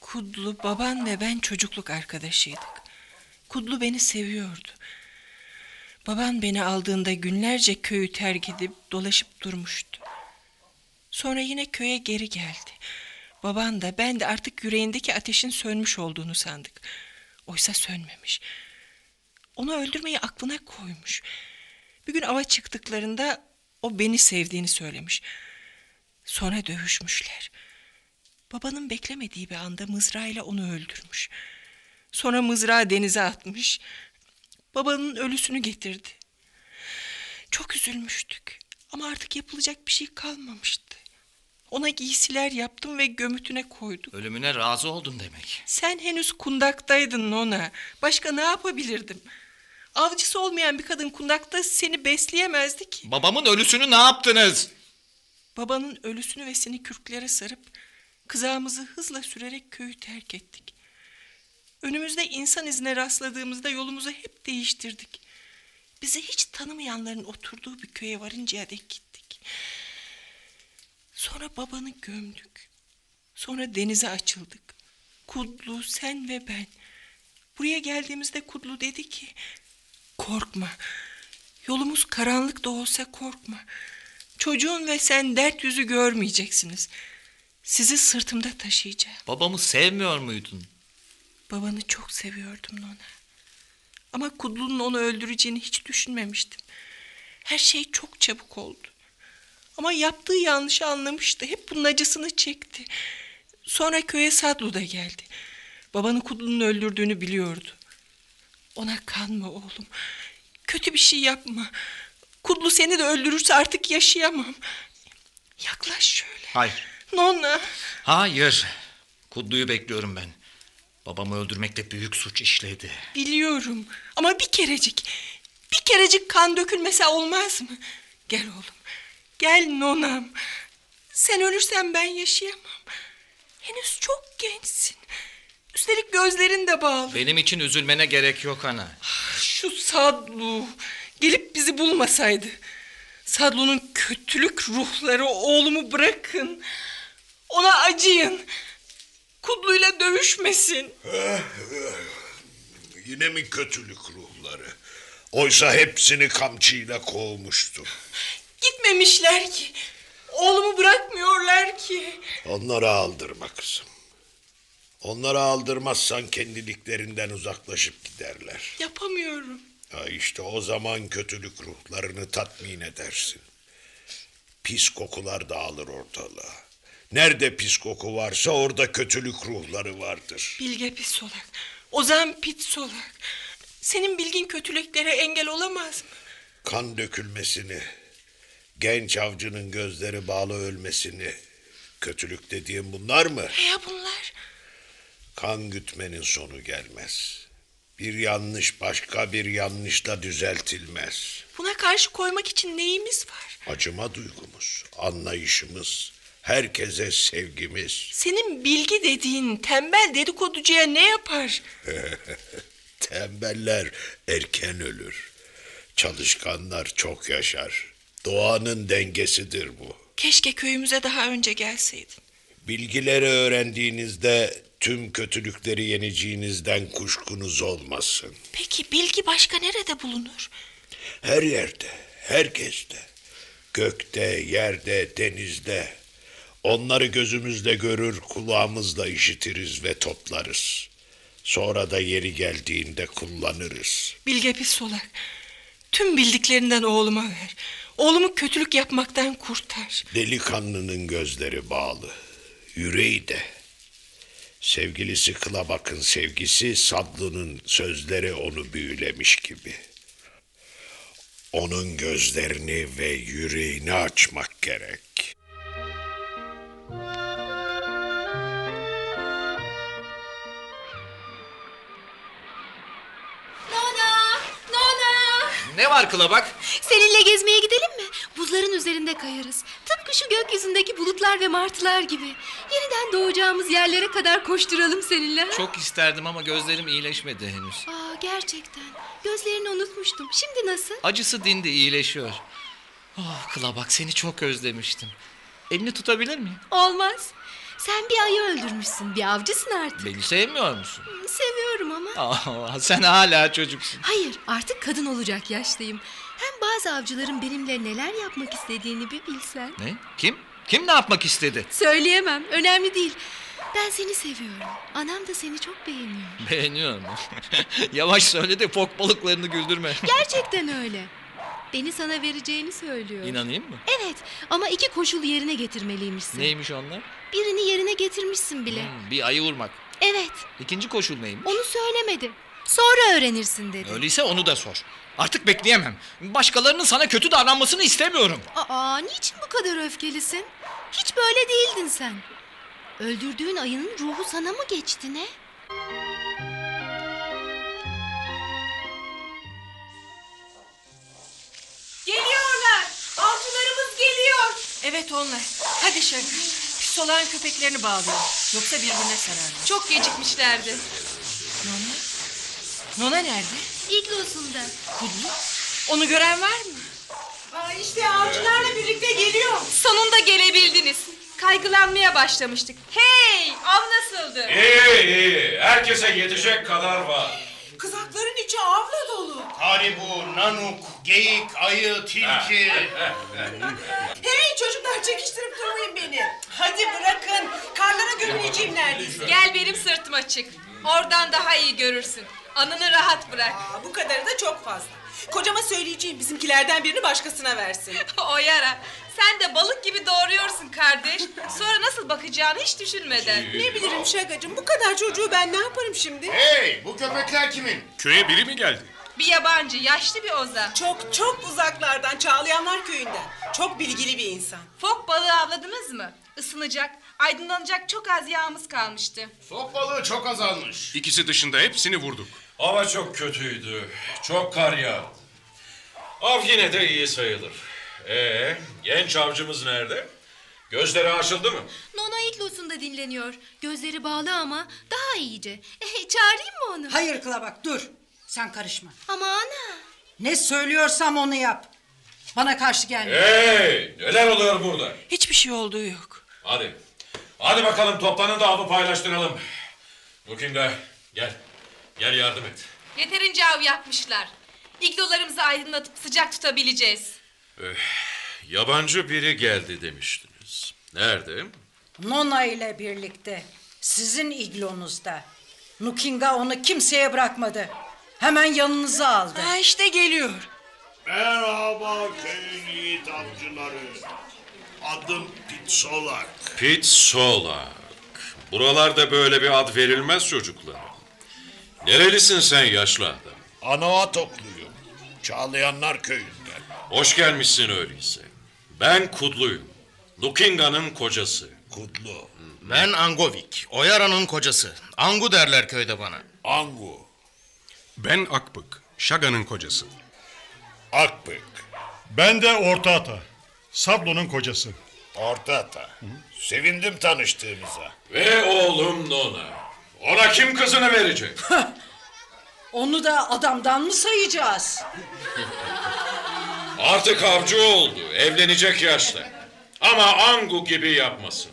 Speaker 6: Kudlu baban ve ben çocukluk arkadaşıydık. Kudlu beni seviyordu. Baban beni aldığında günlerce köyü terk edip dolaşıp durmuştu. Sonra yine köye geri geldi. Baban da ben de artık yüreğindeki ateşin sönmüş olduğunu sandık. Oysa sönmemiş. Onu öldürmeyi aklına koymuş. Bir gün ava çıktıklarında o beni sevdiğini söylemiş. Sonra dövüşmüşler. Babanın beklemediği bir anda mızrağıyla onu öldürmüş. Sonra mızrağı denize atmış. Babanın ölüsünü getirdi. Çok üzülmüştük. Ama artık yapılacak bir şey kalmamıştı. Ona giysiler yaptım ve gömütüne koydum.
Speaker 5: Ölümüne razı oldun demek.
Speaker 6: Sen henüz kundaktaydın Nona. Başka ne yapabilirdim? Avcısı olmayan bir kadın kundakta seni besleyemezdi ki.
Speaker 5: Babamın ölüsünü ne yaptınız?
Speaker 6: Babanın ölüsünü ve seni kürklere sarıp kızağımızı hızla sürerek köyü terk ettik. Önümüzde insan izine rastladığımızda yolumuzu hep değiştirdik. Bizi hiç tanımayanların oturduğu bir köye varıncaya dek gittik. Sonra babanı gömdük. Sonra denize açıldık. Kudlu, sen ve ben. Buraya geldiğimizde Kudlu dedi ki... Korkma. Yolumuz karanlık da olsa korkma. Çocuğun ve sen dert yüzü görmeyeceksiniz. Sizi sırtımda taşıyacağım.
Speaker 5: Babamı sevmiyor muydun?
Speaker 6: Babanı çok seviyordum Nona. Ama Kudlu'nun onu öldüreceğini hiç düşünmemiştim. Her şey çok çabuk oldu. Ama yaptığı yanlışı anlamıştı. Hep bunun acısını çekti. Sonra köye Sadlu da geldi. Babanı Kudlu'nun öldürdüğünü biliyordu. Ona kanma oğlum. Kötü bir şey yapma. Kudlu seni de öldürürse artık yaşayamam. Yaklaş şöyle.
Speaker 5: Hayır.
Speaker 6: Nonna.
Speaker 5: Hayır. Kutlu'yu bekliyorum ben. Babamı öldürmekle büyük suç işledi.
Speaker 6: Biliyorum ama bir kerecik, bir kerecik kan dökülmese olmaz mı? Gel oğlum, gel nonam. Sen ölürsen ben yaşayamam. Henüz çok gençsin. Üstelik gözlerin de bağlı.
Speaker 5: Benim için üzülmene gerek yok ana.
Speaker 6: Şu Sadlu gelip bizi bulmasaydı. Sadlu'nun kötülük ruhları oğlumu bırakın. Ona acıyın. Kudlu'yla dövüşmesin.
Speaker 1: Yine mi kötülük ruhları? Oysa hepsini kamçıyla kovmuştum.
Speaker 6: Gitmemişler ki. Oğlumu bırakmıyorlar ki.
Speaker 1: Onlara aldırma kızım. Onlara aldırmazsan kendiliklerinden uzaklaşıp giderler.
Speaker 6: Yapamıyorum.
Speaker 1: Ha işte o zaman kötülük ruhlarını tatmin edersin. Pis kokular dağılır ortalığa. Nerede pis koku varsa orada kötülük ruhları vardır.
Speaker 6: Bilge pis solak. Ozan pit solak. Senin bilgin kötülüklere engel olamaz mı?
Speaker 1: Kan dökülmesini, genç avcının gözleri bağlı ölmesini, kötülük dediğim bunlar mı?
Speaker 6: Ya bunlar?
Speaker 1: Kan gütmenin sonu gelmez. Bir yanlış başka bir yanlışla düzeltilmez.
Speaker 6: Buna karşı koymak için neyimiz var?
Speaker 1: Acıma duygumuz, anlayışımız, herkese sevgimiz.
Speaker 6: Senin bilgi dediğin tembel dedikoducuya ne yapar?
Speaker 1: Tembeller erken ölür. Çalışkanlar çok yaşar. Doğanın dengesidir bu.
Speaker 6: Keşke köyümüze daha önce gelseydin.
Speaker 1: Bilgileri öğrendiğinizde tüm kötülükleri yeneceğinizden kuşkunuz olmasın.
Speaker 6: Peki bilgi başka nerede bulunur?
Speaker 1: Her yerde, herkeste. Gökte, yerde, denizde. Onları gözümüzle görür, kulağımızla işitiriz ve toplarız. Sonra da yeri geldiğinde kullanırız.
Speaker 6: Bilge pis solak. Tüm bildiklerinden oğluma ver. Oğlumu kötülük yapmaktan kurtar.
Speaker 1: Delikanlının gözleri bağlı. Yüreği de. Sevgilisi Kılabak'ın sevgisi Sadlı'nın sözleri onu büyülemiş gibi. Onun gözlerini ve yüreğini açmak gerek.
Speaker 5: Ne var kılabak?
Speaker 3: Seninle gezmeye gidelim mi? Buzların üzerinde kayarız. Tıpkı şu gökyüzündeki bulutlar ve martılar gibi. Yeniden doğacağımız yerlere kadar koşturalım seninle.
Speaker 5: Çok isterdim ama gözlerim iyileşmedi henüz.
Speaker 3: Aa, gerçekten. Gözlerini unutmuştum. Şimdi nasıl?
Speaker 5: Acısı dindi iyileşiyor. Oh kılabak seni çok özlemiştim. Elini tutabilir miyim?
Speaker 3: Olmaz. Sen bir ayı öldürmüşsün. Bir avcısın artık.
Speaker 5: Beni sevmiyor musun?
Speaker 3: Hı, Seviyorum ama.
Speaker 5: Aa, sen hala çocuksun.
Speaker 3: Hayır, artık kadın olacak yaştayım. Hem bazı avcıların benimle neler yapmak istediğini bir bilsen.
Speaker 5: Ne? Kim? Kim ne yapmak istedi?
Speaker 3: Söyleyemem, önemli değil. Ben seni seviyorum. Anam da seni çok beğeniyor.
Speaker 5: Beğeniyor mu? Yavaş söyle de fok balıklarını güldürme.
Speaker 3: Gerçekten öyle. Beni sana vereceğini söylüyor.
Speaker 5: İnanayım mı?
Speaker 3: Evet ama iki koşul yerine getirmeliymişsin.
Speaker 5: Neymiş onlar?
Speaker 3: Birini yerine getirmişsin bile.
Speaker 5: Hmm, bir ayı vurmak.
Speaker 3: Evet
Speaker 5: İkinci koşul neymiş?
Speaker 3: onu söylemedi. Sonra öğrenirsin dedi.
Speaker 5: Öyleyse onu da sor. Artık bekleyemem. Başkalarının sana kötü davranmasını istemiyorum.
Speaker 3: Aa niçin bu kadar öfkelisin? Hiç böyle değildin sen. Öldürdüğün ayının ruhu sana mı geçti ne?
Speaker 6: Evet onlar. Hadi Şaka. Pistoların köpeklerini bağlayalım. Yoksa birbirine sararlar.
Speaker 7: Çok gecikmişlerdi.
Speaker 6: Nona? Nona nerede?
Speaker 3: İglosunda.
Speaker 6: Kudlu. Onu gören var mı? Aa, işte avcılarla birlikte geliyor.
Speaker 7: Sonunda gelebildiniz. Kaygılanmaya başlamıştık. Hey, av nasıldı?
Speaker 8: İyi iyi. Herkese yetecek kadar var.
Speaker 6: Kızakların içi avla dolu.
Speaker 1: Haribu, nanuk, geyik, ayı, tilki.
Speaker 6: Hey çocuklar çekiştirip durmayın beni. Hadi bırakın. Karlara gömüleceğim neredeyse.
Speaker 7: Gel benim sırtıma çık. Oradan daha iyi görürsün. Anını rahat bırak.
Speaker 9: Aa, bu kadarı da çok fazla. Kocama söyleyeceğim bizimkilerden birini başkasına versin.
Speaker 7: o yara. Sen de balık gibi doğruyorsun kardeş. Sonra nasıl bakacağını hiç düşünmeden.
Speaker 9: Ne bilirim şakacığım bu kadar çocuğu ben ne yaparım şimdi?
Speaker 1: Hey, bu köpekler kimin?
Speaker 8: Köye biri mi geldi?
Speaker 7: Bir yabancı, yaşlı bir oza.
Speaker 9: Çok çok uzaklardan Çağlayanlar köyünden. Çok bilgili bir insan.
Speaker 7: Fok balığı avladınız mı? Isınacak, aydınlanacak çok az yağımız kalmıştı.
Speaker 1: Fok balığı çok azalmış.
Speaker 8: İkisi dışında hepsini vurduk. Hava çok kötüydü. Çok kar yağdı. Av yine de iyi sayılır. Ee, genç avcımız nerede? Gözleri açıldı mı?
Speaker 3: Nona iglosunda dinleniyor. Gözleri bağlı ama daha iyice. E, çağırayım mı onu?
Speaker 4: Hayır Kılabak dur. Sen karışma.
Speaker 3: Ama ana.
Speaker 4: Ne söylüyorsam onu yap. Bana karşı gelme.
Speaker 8: Hey, neler oluyor burada?
Speaker 6: Hiçbir şey olduğu yok.
Speaker 8: Hadi. Hadi bakalım toplanın da avı paylaştıralım. Nukinga gel. Gel yardım et.
Speaker 7: Yeterince av yapmışlar. İglolarımızı aydınlatıp sıcak tutabileceğiz.
Speaker 8: Yabancı biri geldi demiştiniz. Nerede?
Speaker 4: Nona ile birlikte. Sizin iglonuzda. Nukinga onu kimseye bırakmadı. Hemen yanınıza aldı.
Speaker 6: Ha işte geliyor.
Speaker 1: Merhaba köyün yiğit avcıları. Adım Pitsolak.
Speaker 8: Pit Solak. Buralarda böyle bir ad verilmez çocuklara. Nerelisin sen yaşlı adam?
Speaker 1: Anaatokluyum. Çağlayanlar köyünden.
Speaker 8: Hoş gelmişsin öyleyse. Ben Kudlu'yum. Nukinga'nın kocası.
Speaker 1: Kudlu.
Speaker 10: Ben Angovik, Oyara'nın kocası. Angu derler köyde bana.
Speaker 1: Angu.
Speaker 11: Ben Akbık, Şaga'nın kocası.
Speaker 1: Akbek.
Speaker 11: Ben de Orta Ata, Sablo'nun kocası.
Speaker 1: Orta ata. Sevindim tanıştığımıza.
Speaker 8: Ve oğlum Nona. Ona kim kızını verecek?
Speaker 4: Onu da adamdan mı sayacağız?
Speaker 8: Artık avcı oldu. Evlenecek yaşta. Ama Angu gibi yapmasın.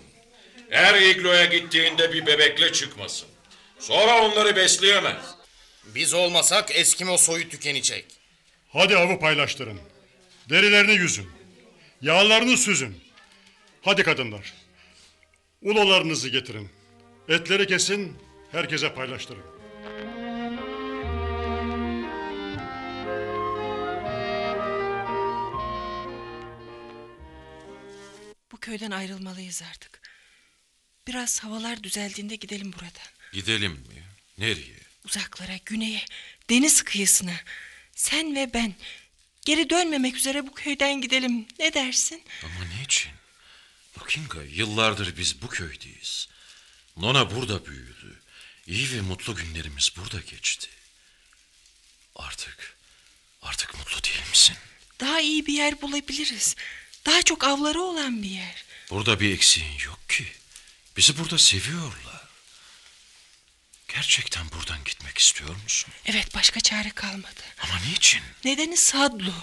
Speaker 8: Her igloya gittiğinde bir bebekle çıkmasın. Sonra onları besleyemez.
Speaker 10: Biz olmasak Eskimo soyu tükenecek.
Speaker 11: Hadi avı paylaştırın. Derilerini yüzün. Yağlarını süzün. Hadi kadınlar. Ulolarınızı getirin. Etleri kesin, herkese paylaştırın.
Speaker 6: köyden ayrılmalıyız artık. Biraz havalar düzeldiğinde gidelim buradan.
Speaker 8: Gidelim mi? Nereye?
Speaker 6: Uzaklara, güneye, deniz kıyısına. Sen ve ben. Geri dönmemek üzere bu köyden gidelim. Ne dersin?
Speaker 8: Ama niçin? Lukinga yıllardır biz bu köydeyiz. Nona burada büyüdü. İyi ve mutlu günlerimiz burada geçti. Artık, artık mutlu değil misin?
Speaker 6: Daha iyi bir yer bulabiliriz. Daha çok avları olan bir yer.
Speaker 8: Burada bir eksiğin yok ki. Bizi burada seviyorlar. Gerçekten buradan gitmek istiyor musun?
Speaker 6: Evet başka çare kalmadı.
Speaker 8: Ama niçin?
Speaker 6: Nedeni Sadlu.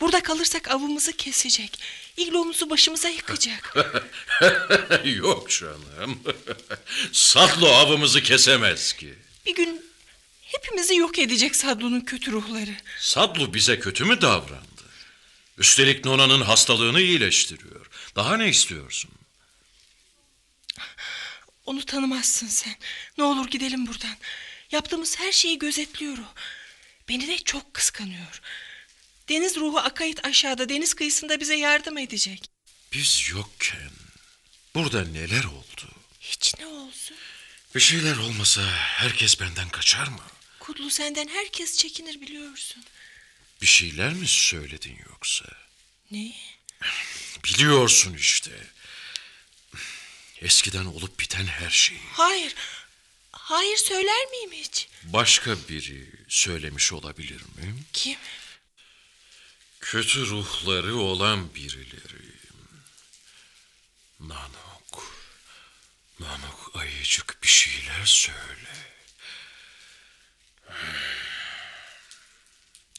Speaker 6: Burada kalırsak avımızı kesecek. İglomuzu başımıza yıkacak.
Speaker 8: yok canım. Satlo avımızı kesemez ki.
Speaker 6: bir gün hepimizi yok edecek Sadlu'nun kötü ruhları.
Speaker 8: Sadlu bize kötü mü davrandı? Üstelik Nona'nın hastalığını iyileştiriyor. Daha ne istiyorsun?
Speaker 6: Onu tanımazsın sen. Ne olur gidelim buradan. Yaptığımız her şeyi gözetliyor o. Beni de çok kıskanıyor. Deniz ruhu Akayit aşağıda deniz kıyısında bize yardım edecek.
Speaker 8: Biz yokken burada neler oldu?
Speaker 6: Hiç ne olsun.
Speaker 8: Bir şeyler olmasa herkes benden kaçar mı?
Speaker 6: Kudlu senden herkes çekinir biliyorsun.
Speaker 8: Bir şeyler mi söyledin yoksa?
Speaker 6: Ne?
Speaker 8: Biliyorsun işte. Eskiden olup biten her şeyi.
Speaker 6: Hayır. Hayır söyler miyim hiç?
Speaker 8: Başka biri söylemiş olabilir mi?
Speaker 6: Kim?
Speaker 8: Kötü ruhları olan birileri. Nanok. Nanok ayıcık bir şeyler söyle.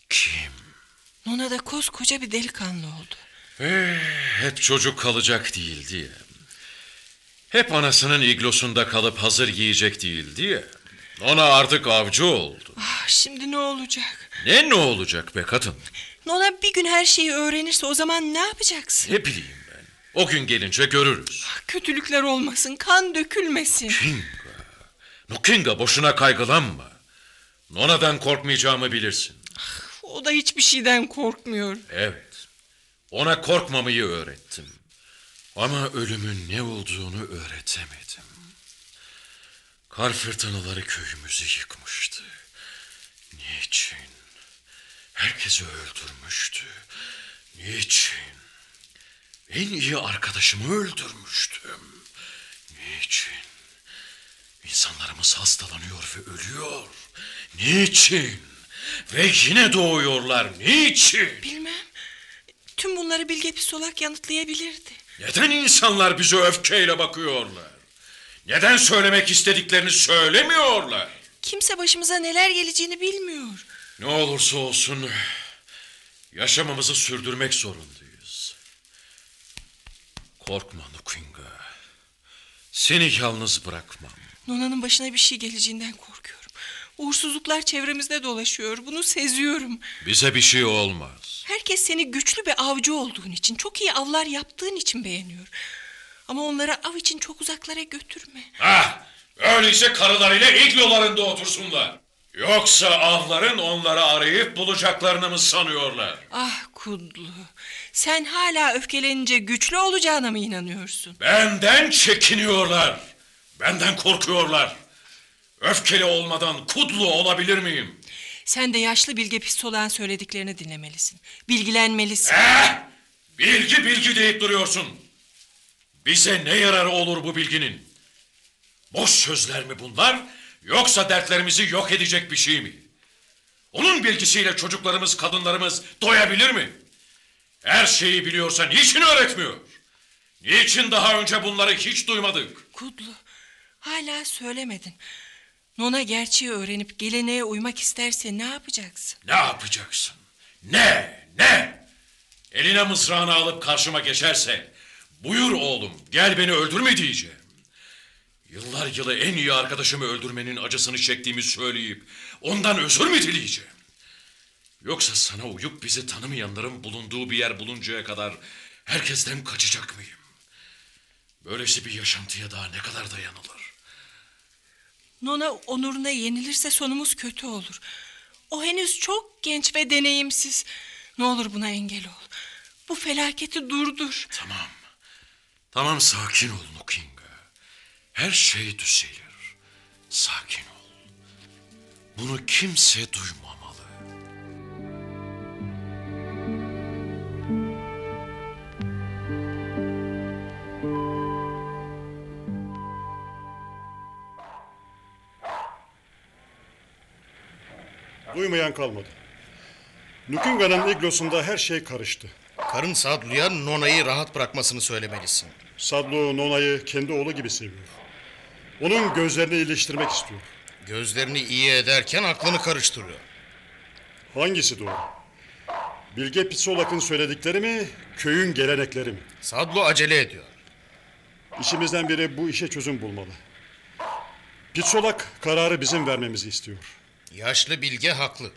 Speaker 8: Kim?
Speaker 6: Nona da koskoca bir delikanlı oldu.
Speaker 8: Eh, hep çocuk kalacak değildi ya. Hep anasının iglosunda kalıp hazır yiyecek değildi ya. Ona artık avcı oldu.
Speaker 6: Ah, şimdi ne olacak?
Speaker 8: Ne ne olacak be kadın?
Speaker 6: Nona bir gün her şeyi öğrenirse o zaman ne yapacaksın?
Speaker 8: Ne bileyim ben. O gün gelince görürüz.
Speaker 6: Kötülükler olmasın, kan dökülmesin.
Speaker 8: Kinga. Nukinga boşuna kaygılanma. Nona'dan korkmayacağımı bilirsin.
Speaker 6: O da hiçbir şeyden korkmuyor.
Speaker 8: Evet. Ona korkmamayı öğrettim. Ama ölümün ne olduğunu öğretemedim. Kar fırtınaları köyümüzü yıkmıştı. Niçin? Herkesi öldürmüştü. Niçin? En iyi arkadaşımı öldürmüştüm. Niçin? İnsanlarımız hastalanıyor ve ölüyor. Niçin? Ve yine doğuyorlar. Niçin?
Speaker 6: Bilmem. Tüm bunları Bilge Pisolak yanıtlayabilirdi.
Speaker 8: Neden insanlar bize öfkeyle bakıyorlar? Neden söylemek istediklerini söylemiyorlar?
Speaker 6: Kimse başımıza neler geleceğini bilmiyor.
Speaker 8: Ne olursa olsun yaşamamızı sürdürmek zorundayız. Korkma Nukinga. Seni yalnız bırakmam.
Speaker 6: Nona'nın başına bir şey geleceğinden korkuyorum. Uğursuzluklar çevremizde dolaşıyor. Bunu seziyorum.
Speaker 8: Bize bir şey olmaz.
Speaker 6: Herkes seni güçlü bir avcı olduğun için, çok iyi avlar yaptığın için beğeniyor. Ama onları av için çok uzaklara götürme.
Speaker 8: Ah, öyleyse karılarıyla iglolarında otursunlar. Yoksa avların onları arayıp bulacaklarını mı sanıyorlar?
Speaker 6: Ah Kudlu, sen hala öfkelenince güçlü olacağına mı inanıyorsun?
Speaker 8: Benden çekiniyorlar. Benden korkuyorlar. Öfkeli olmadan kudlu olabilir miyim?
Speaker 6: Sen de yaşlı Bilge Pistolak'ın söylediklerini dinlemelisin. Bilgilenmelisin.
Speaker 8: Eh! Bilgi bilgi deyip duruyorsun. Bize ne yararı olur bu bilginin? Boş sözler mi bunlar? Yoksa dertlerimizi yok edecek bir şey mi? Onun bilgisiyle çocuklarımız, kadınlarımız doyabilir mi? Her şeyi biliyorsa niçin öğretmiyor? Niçin daha önce bunları hiç duymadık?
Speaker 6: Kudlu, hala söylemedin. Nona gerçeği öğrenip geleneğe uymak isterse ne yapacaksın?
Speaker 8: Ne yapacaksın? Ne? Ne? Eline mızrağını alıp karşıma geçerse... ...buyur oğlum gel beni öldürme diyeceğim. Yıllar yılı en iyi arkadaşımı öldürmenin acısını çektiğimi söyleyip... ...ondan özür mü dileyeceğim? Yoksa sana uyup bizi tanımayanların bulunduğu bir yer buluncaya kadar... ...herkesten kaçacak mıyım? Böylesi bir yaşantıya daha ne kadar dayanılır?
Speaker 6: Nona onuruna yenilirse sonumuz kötü olur. O henüz çok genç ve deneyimsiz. Ne olur buna engel ol. Bu felaketi durdur.
Speaker 8: Tamam. Tamam sakin ol Nukinga. Her şey düzelir. Sakin ol. Bunu kimse duymamalı.
Speaker 11: Duymayan kalmadı. Nukinga'nın iglosunda her şey karıştı.
Speaker 10: Karın Sadlu'ya Nona'yı rahat bırakmasını söylemelisin.
Speaker 11: Sadlu Nona'yı kendi oğlu gibi seviyor. Onun gözlerini iyileştirmek istiyor.
Speaker 10: Gözlerini iyi ederken aklını karıştırıyor.
Speaker 11: Hangisi doğru? Bilge Pitsolak'ın söyledikleri mi, köyün gelenekleri mi?
Speaker 10: Sadlu acele ediyor.
Speaker 11: İşimizden biri bu işe çözüm bulmalı. Pitsolak kararı bizim vermemizi istiyor.
Speaker 10: Yaşlı Bilge haklı.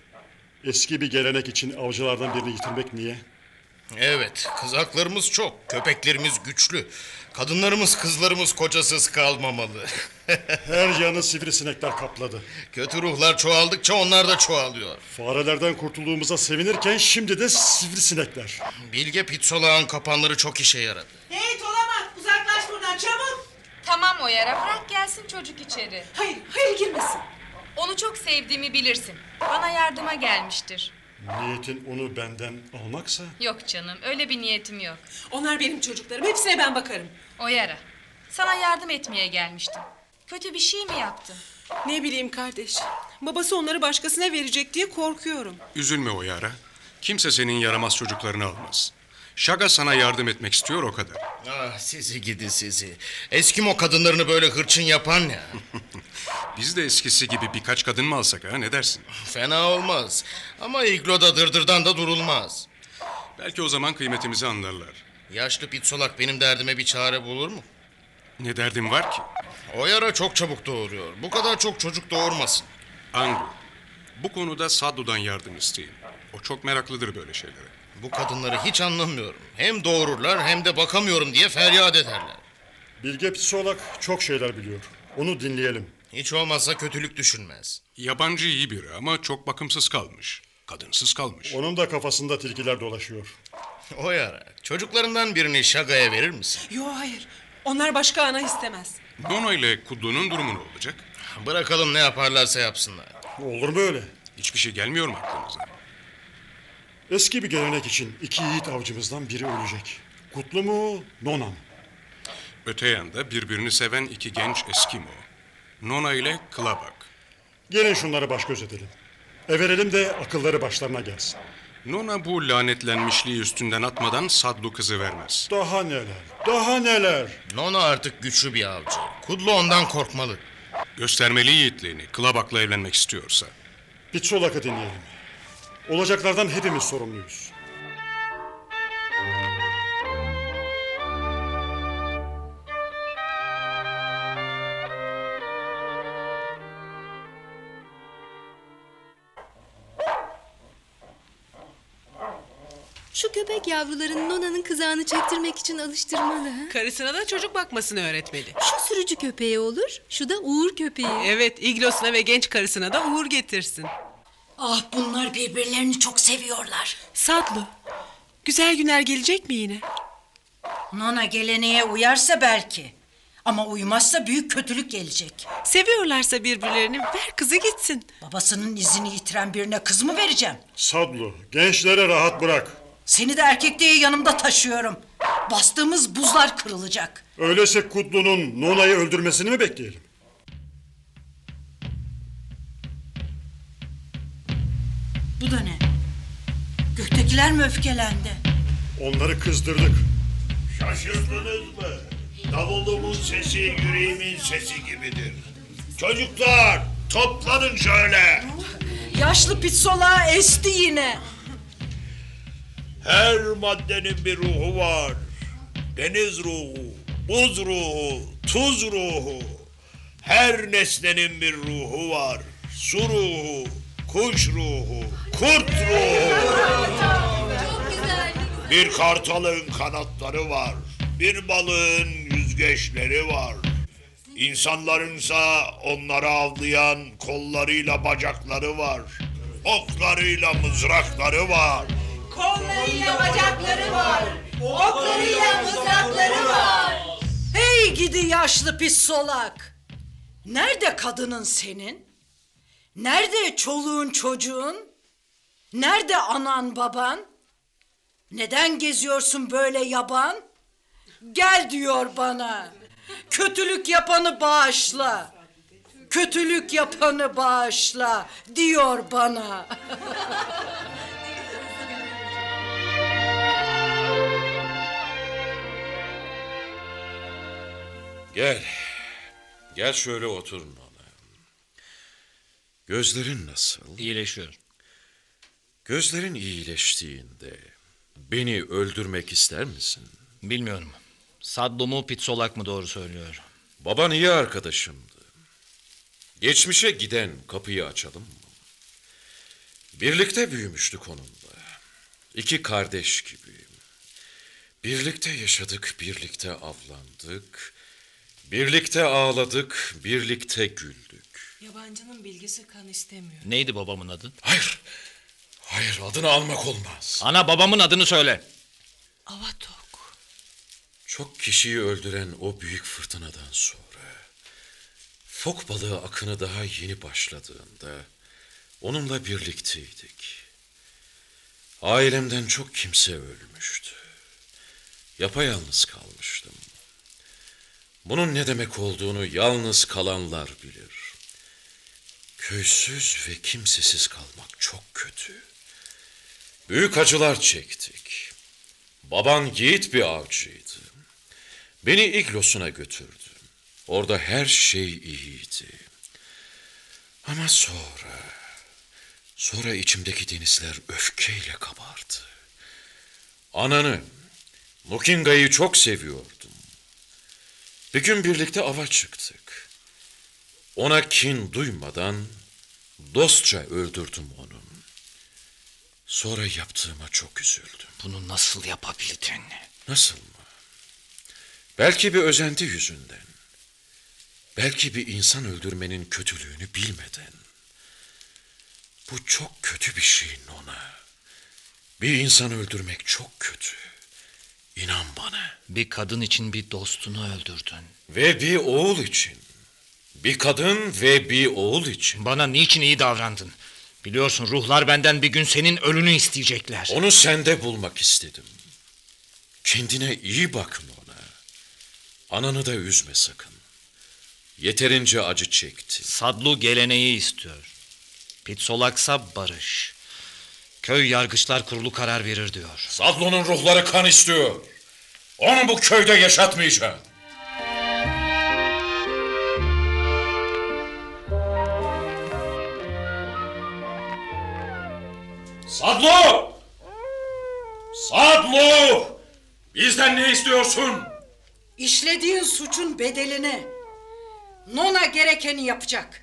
Speaker 11: Eski bir gelenek için avcılardan birini yitirmek niye?
Speaker 10: Evet, kızaklarımız çok, köpeklerimiz güçlü. Kadınlarımız, kızlarımız kocasız kalmamalı.
Speaker 11: Her yanı sivrisinekler kapladı.
Speaker 10: Kötü ruhlar çoğaldıkça onlar da çoğalıyor.
Speaker 11: Farelerden kurtulduğumuza sevinirken şimdi de sivrisinekler.
Speaker 10: Bilge Pitsolak'ın kapanları çok işe yaradı.
Speaker 9: Hey Tolamak uzaklaş buradan çabuk.
Speaker 7: Tamam o yara bırak gelsin çocuk içeri.
Speaker 9: Hayır hayır girmesin.
Speaker 7: Onu çok sevdiğimi bilirsin. Bana yardıma gelmiştir.
Speaker 11: Niyetin onu benden almaksa...
Speaker 7: Yok canım öyle bir niyetim yok.
Speaker 9: Onlar benim çocuklarım hepsine ben bakarım.
Speaker 7: O yara. Sana yardım etmeye gelmiştim. Kötü bir şey mi yaptın?
Speaker 9: Ne bileyim kardeş. Babası onları başkasına verecek diye korkuyorum.
Speaker 12: Üzülme o yara. Kimse senin yaramaz çocuklarını almaz. Şaga sana yardım etmek istiyor o kadar.
Speaker 10: Ah sizi gidi sizi. Eskimo kadınlarını böyle hırçın yapan ya.
Speaker 12: Biz de eskisi gibi birkaç kadın mı alsak ha ne dersin?
Speaker 10: Fena olmaz. Ama igloda dırdırdan da durulmaz.
Speaker 12: Belki o zaman kıymetimizi anlarlar.
Speaker 10: Yaşlı Pitsolak benim derdime bir çare bulur mu?
Speaker 12: Ne derdin var ki?
Speaker 10: O yara çok çabuk doğuruyor. Bu kadar çok çocuk doğurmasın.
Speaker 12: Angu, bu konuda Saddu'dan yardım isteyin. O çok meraklıdır böyle şeylere.
Speaker 10: Bu kadınları hiç anlamıyorum. Hem doğururlar hem de bakamıyorum diye feryat ederler.
Speaker 11: Bilge Pitsolak çok şeyler biliyor. Onu dinleyelim.
Speaker 10: Hiç olmazsa kötülük düşünmez.
Speaker 12: Yabancı iyi biri ama çok bakımsız kalmış. Kadınsız kalmış.
Speaker 11: Onun da kafasında tilkiler dolaşıyor.
Speaker 10: O yara. Çocuklarından birini Şaga'ya verir misin?
Speaker 9: Yo hayır. Onlar başka ana istemez.
Speaker 12: Nono ile Kudlu'nun durumu ne olacak?
Speaker 10: Bırakalım ne yaparlarsa yapsınlar.
Speaker 11: Olur mu öyle?
Speaker 12: Hiçbir şey gelmiyor mu aklınıza?
Speaker 11: Eski bir gelenek için iki yiğit avcımızdan biri ölecek. Kutlu mu, Nona mı?
Speaker 12: Öte yanda birbirini seven iki genç Eskimo. Nona ile Klabak.
Speaker 11: Gelin şunları baş göz edelim. Everelim de akılları başlarına gelsin.
Speaker 12: Nona bu lanetlenmişliği üstünden atmadan Sadlu kızı vermez.
Speaker 11: Daha neler, daha neler.
Speaker 10: Nona artık güçlü bir avcı. Kudlu ondan korkmalı.
Speaker 12: Göstermeli yiğitliğini Klabak'la evlenmek istiyorsa.
Speaker 11: Pitsolak'ı dinleyelim. Olacaklardan hepimiz sorumluyuz.
Speaker 3: Şu köpek yavrularını Nona'nın kızağını çektirmek için alıştırmalı. ha?
Speaker 9: Karısına da çocuk bakmasını öğretmeli.
Speaker 3: Şu sürücü köpeği olur, şu da uğur köpeği.
Speaker 9: Evet iglosuna ve genç karısına da uğur getirsin.
Speaker 4: Ah bunlar birbirlerini çok seviyorlar.
Speaker 9: Sadlı. Güzel günler gelecek mi yine?
Speaker 4: Nona geleneğe uyarsa belki. Ama uymazsa büyük kötülük gelecek.
Speaker 9: Seviyorlarsa birbirlerini ver kızı gitsin.
Speaker 4: Babasının izini yitiren birine kız mı vereceğim?
Speaker 11: Sadlu, gençlere rahat bırak.
Speaker 4: Seni de erkek diye yanımda taşıyorum. Bastığımız buzlar kırılacak.
Speaker 11: Öyleyse Kutlu'nun Nona'yı öldürmesini mi bekleyelim?
Speaker 4: Bu da ne? Göktekiler mi öfkelendi?
Speaker 11: Onları kızdırdık.
Speaker 1: Şaşırdınız mı? Davulumun sesi yüreğimin sesi gibidir. Çocuklar toplanın şöyle.
Speaker 4: Yaşlı pitsola esti yine.
Speaker 1: Her maddenin bir ruhu var. Deniz ruhu, buz ruhu, tuz ruhu. Her nesnenin bir ruhu var. Su ruhu, kuş ruhu, kurt ruhu. Bir kartalın kanatları var. Bir balığın yüzgeçleri var. İnsanlarınsa onları avlayan kollarıyla bacakları var. Oklarıyla mızrakları var.
Speaker 9: Kollarıyla bacakları var. Oklarıyla mızrakları var.
Speaker 4: Hey gidi yaşlı pis solak. Nerede kadının senin? Nerede çoluğun çocuğun? Nerede anan baban? Neden geziyorsun böyle yaban? Gel diyor bana. Kötülük yapanı bağışla. Kötülük yapanı bağışla diyor bana.
Speaker 8: Gel. Gel şöyle otur Nona. Gözlerin nasıl?
Speaker 5: İyileşiyor.
Speaker 8: Gözlerin iyileştiğinde beni öldürmek ister misin?
Speaker 5: Bilmiyorum. Sadlo mu Pitsolak mı doğru söylüyor?
Speaker 8: Baban iyi arkadaşımdı. Geçmişe giden kapıyı açalım mı? Birlikte büyümüştük onunla. İki kardeş gibi. Birlikte yaşadık, birlikte avlandık. Birlikte ağladık, birlikte güldük.
Speaker 6: Yabancının bilgisi kan istemiyor.
Speaker 5: Neydi babamın adı?
Speaker 8: Hayır. Hayır adını almak olmaz.
Speaker 5: Ana babamın adını söyle.
Speaker 6: Avatok.
Speaker 8: Çok kişiyi öldüren o büyük fırtınadan sonra fok balığı akını daha yeni başladığında onunla birlikteydik. Ailemden çok kimse ölmüştü. Yapayalnız kalmıştım. Bunun ne demek olduğunu yalnız kalanlar bilir. Köysüz ve kimsesiz kalmak çok kötü. Büyük acılar çektik. Baban yiğit bir avcıydı. Beni iglosuna götürdü. Orada her şey iyiydi. Ama sonra... Sonra içimdeki denizler öfkeyle kabardı. Ananı, Mukinga'yı çok seviyordum. Bir gün birlikte ava çıktık. Ona kin duymadan dostça öldürdüm onu. Sonra yaptığıma çok üzüldüm.
Speaker 5: Bunu nasıl yapabildin?
Speaker 8: Nasıl mı? Belki bir özenti yüzünden. Belki bir insan öldürmenin kötülüğünü bilmeden. Bu çok kötü bir şey Nona. Bir insan öldürmek çok kötü. İnan bana.
Speaker 5: Bir kadın için bir dostunu öldürdün.
Speaker 8: Ve bir oğul için. Bir kadın ve bir oğul için.
Speaker 5: Bana niçin iyi davrandın? Biliyorsun ruhlar benden bir gün senin ölünü isteyecekler.
Speaker 8: Onu sende bulmak istedim. Kendine iyi bakın ona. Ananı da üzme sakın. Yeterince acı çekti.
Speaker 5: Sadlu geleneği istiyor. Pitsolaksa barış. Köy yargıçlar kurulu karar verir diyor.
Speaker 8: Sadlo'nun ruhları kan istiyor. Onu bu köyde yaşatmayacağım. Sadlo! Sadlo! Bizden ne istiyorsun?
Speaker 4: İşlediğin suçun bedelini. Nona gerekeni yapacak.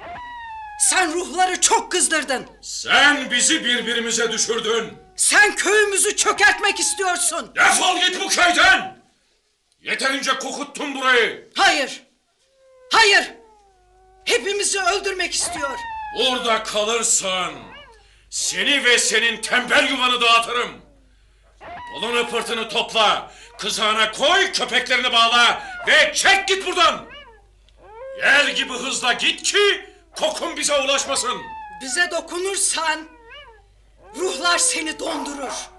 Speaker 4: Sen ruhları çok kızdırdın.
Speaker 8: Sen bizi birbirimize düşürdün.
Speaker 4: Sen köyümüzü çökertmek istiyorsun.
Speaker 8: Defol git bu köyden! Yeterince kokuttun burayı.
Speaker 4: Hayır. Hayır. Hepimizi öldürmek istiyor.
Speaker 8: Burada kalırsan seni ve senin tembel yuvanı dağıtırım. Pulunu pırtını topla, kızağına koy, köpeklerini bağla ve çek git buradan. Yel gibi hızla git ki kokun bize ulaşmasın.
Speaker 4: Bize dokunursan ruhlar seni dondurur.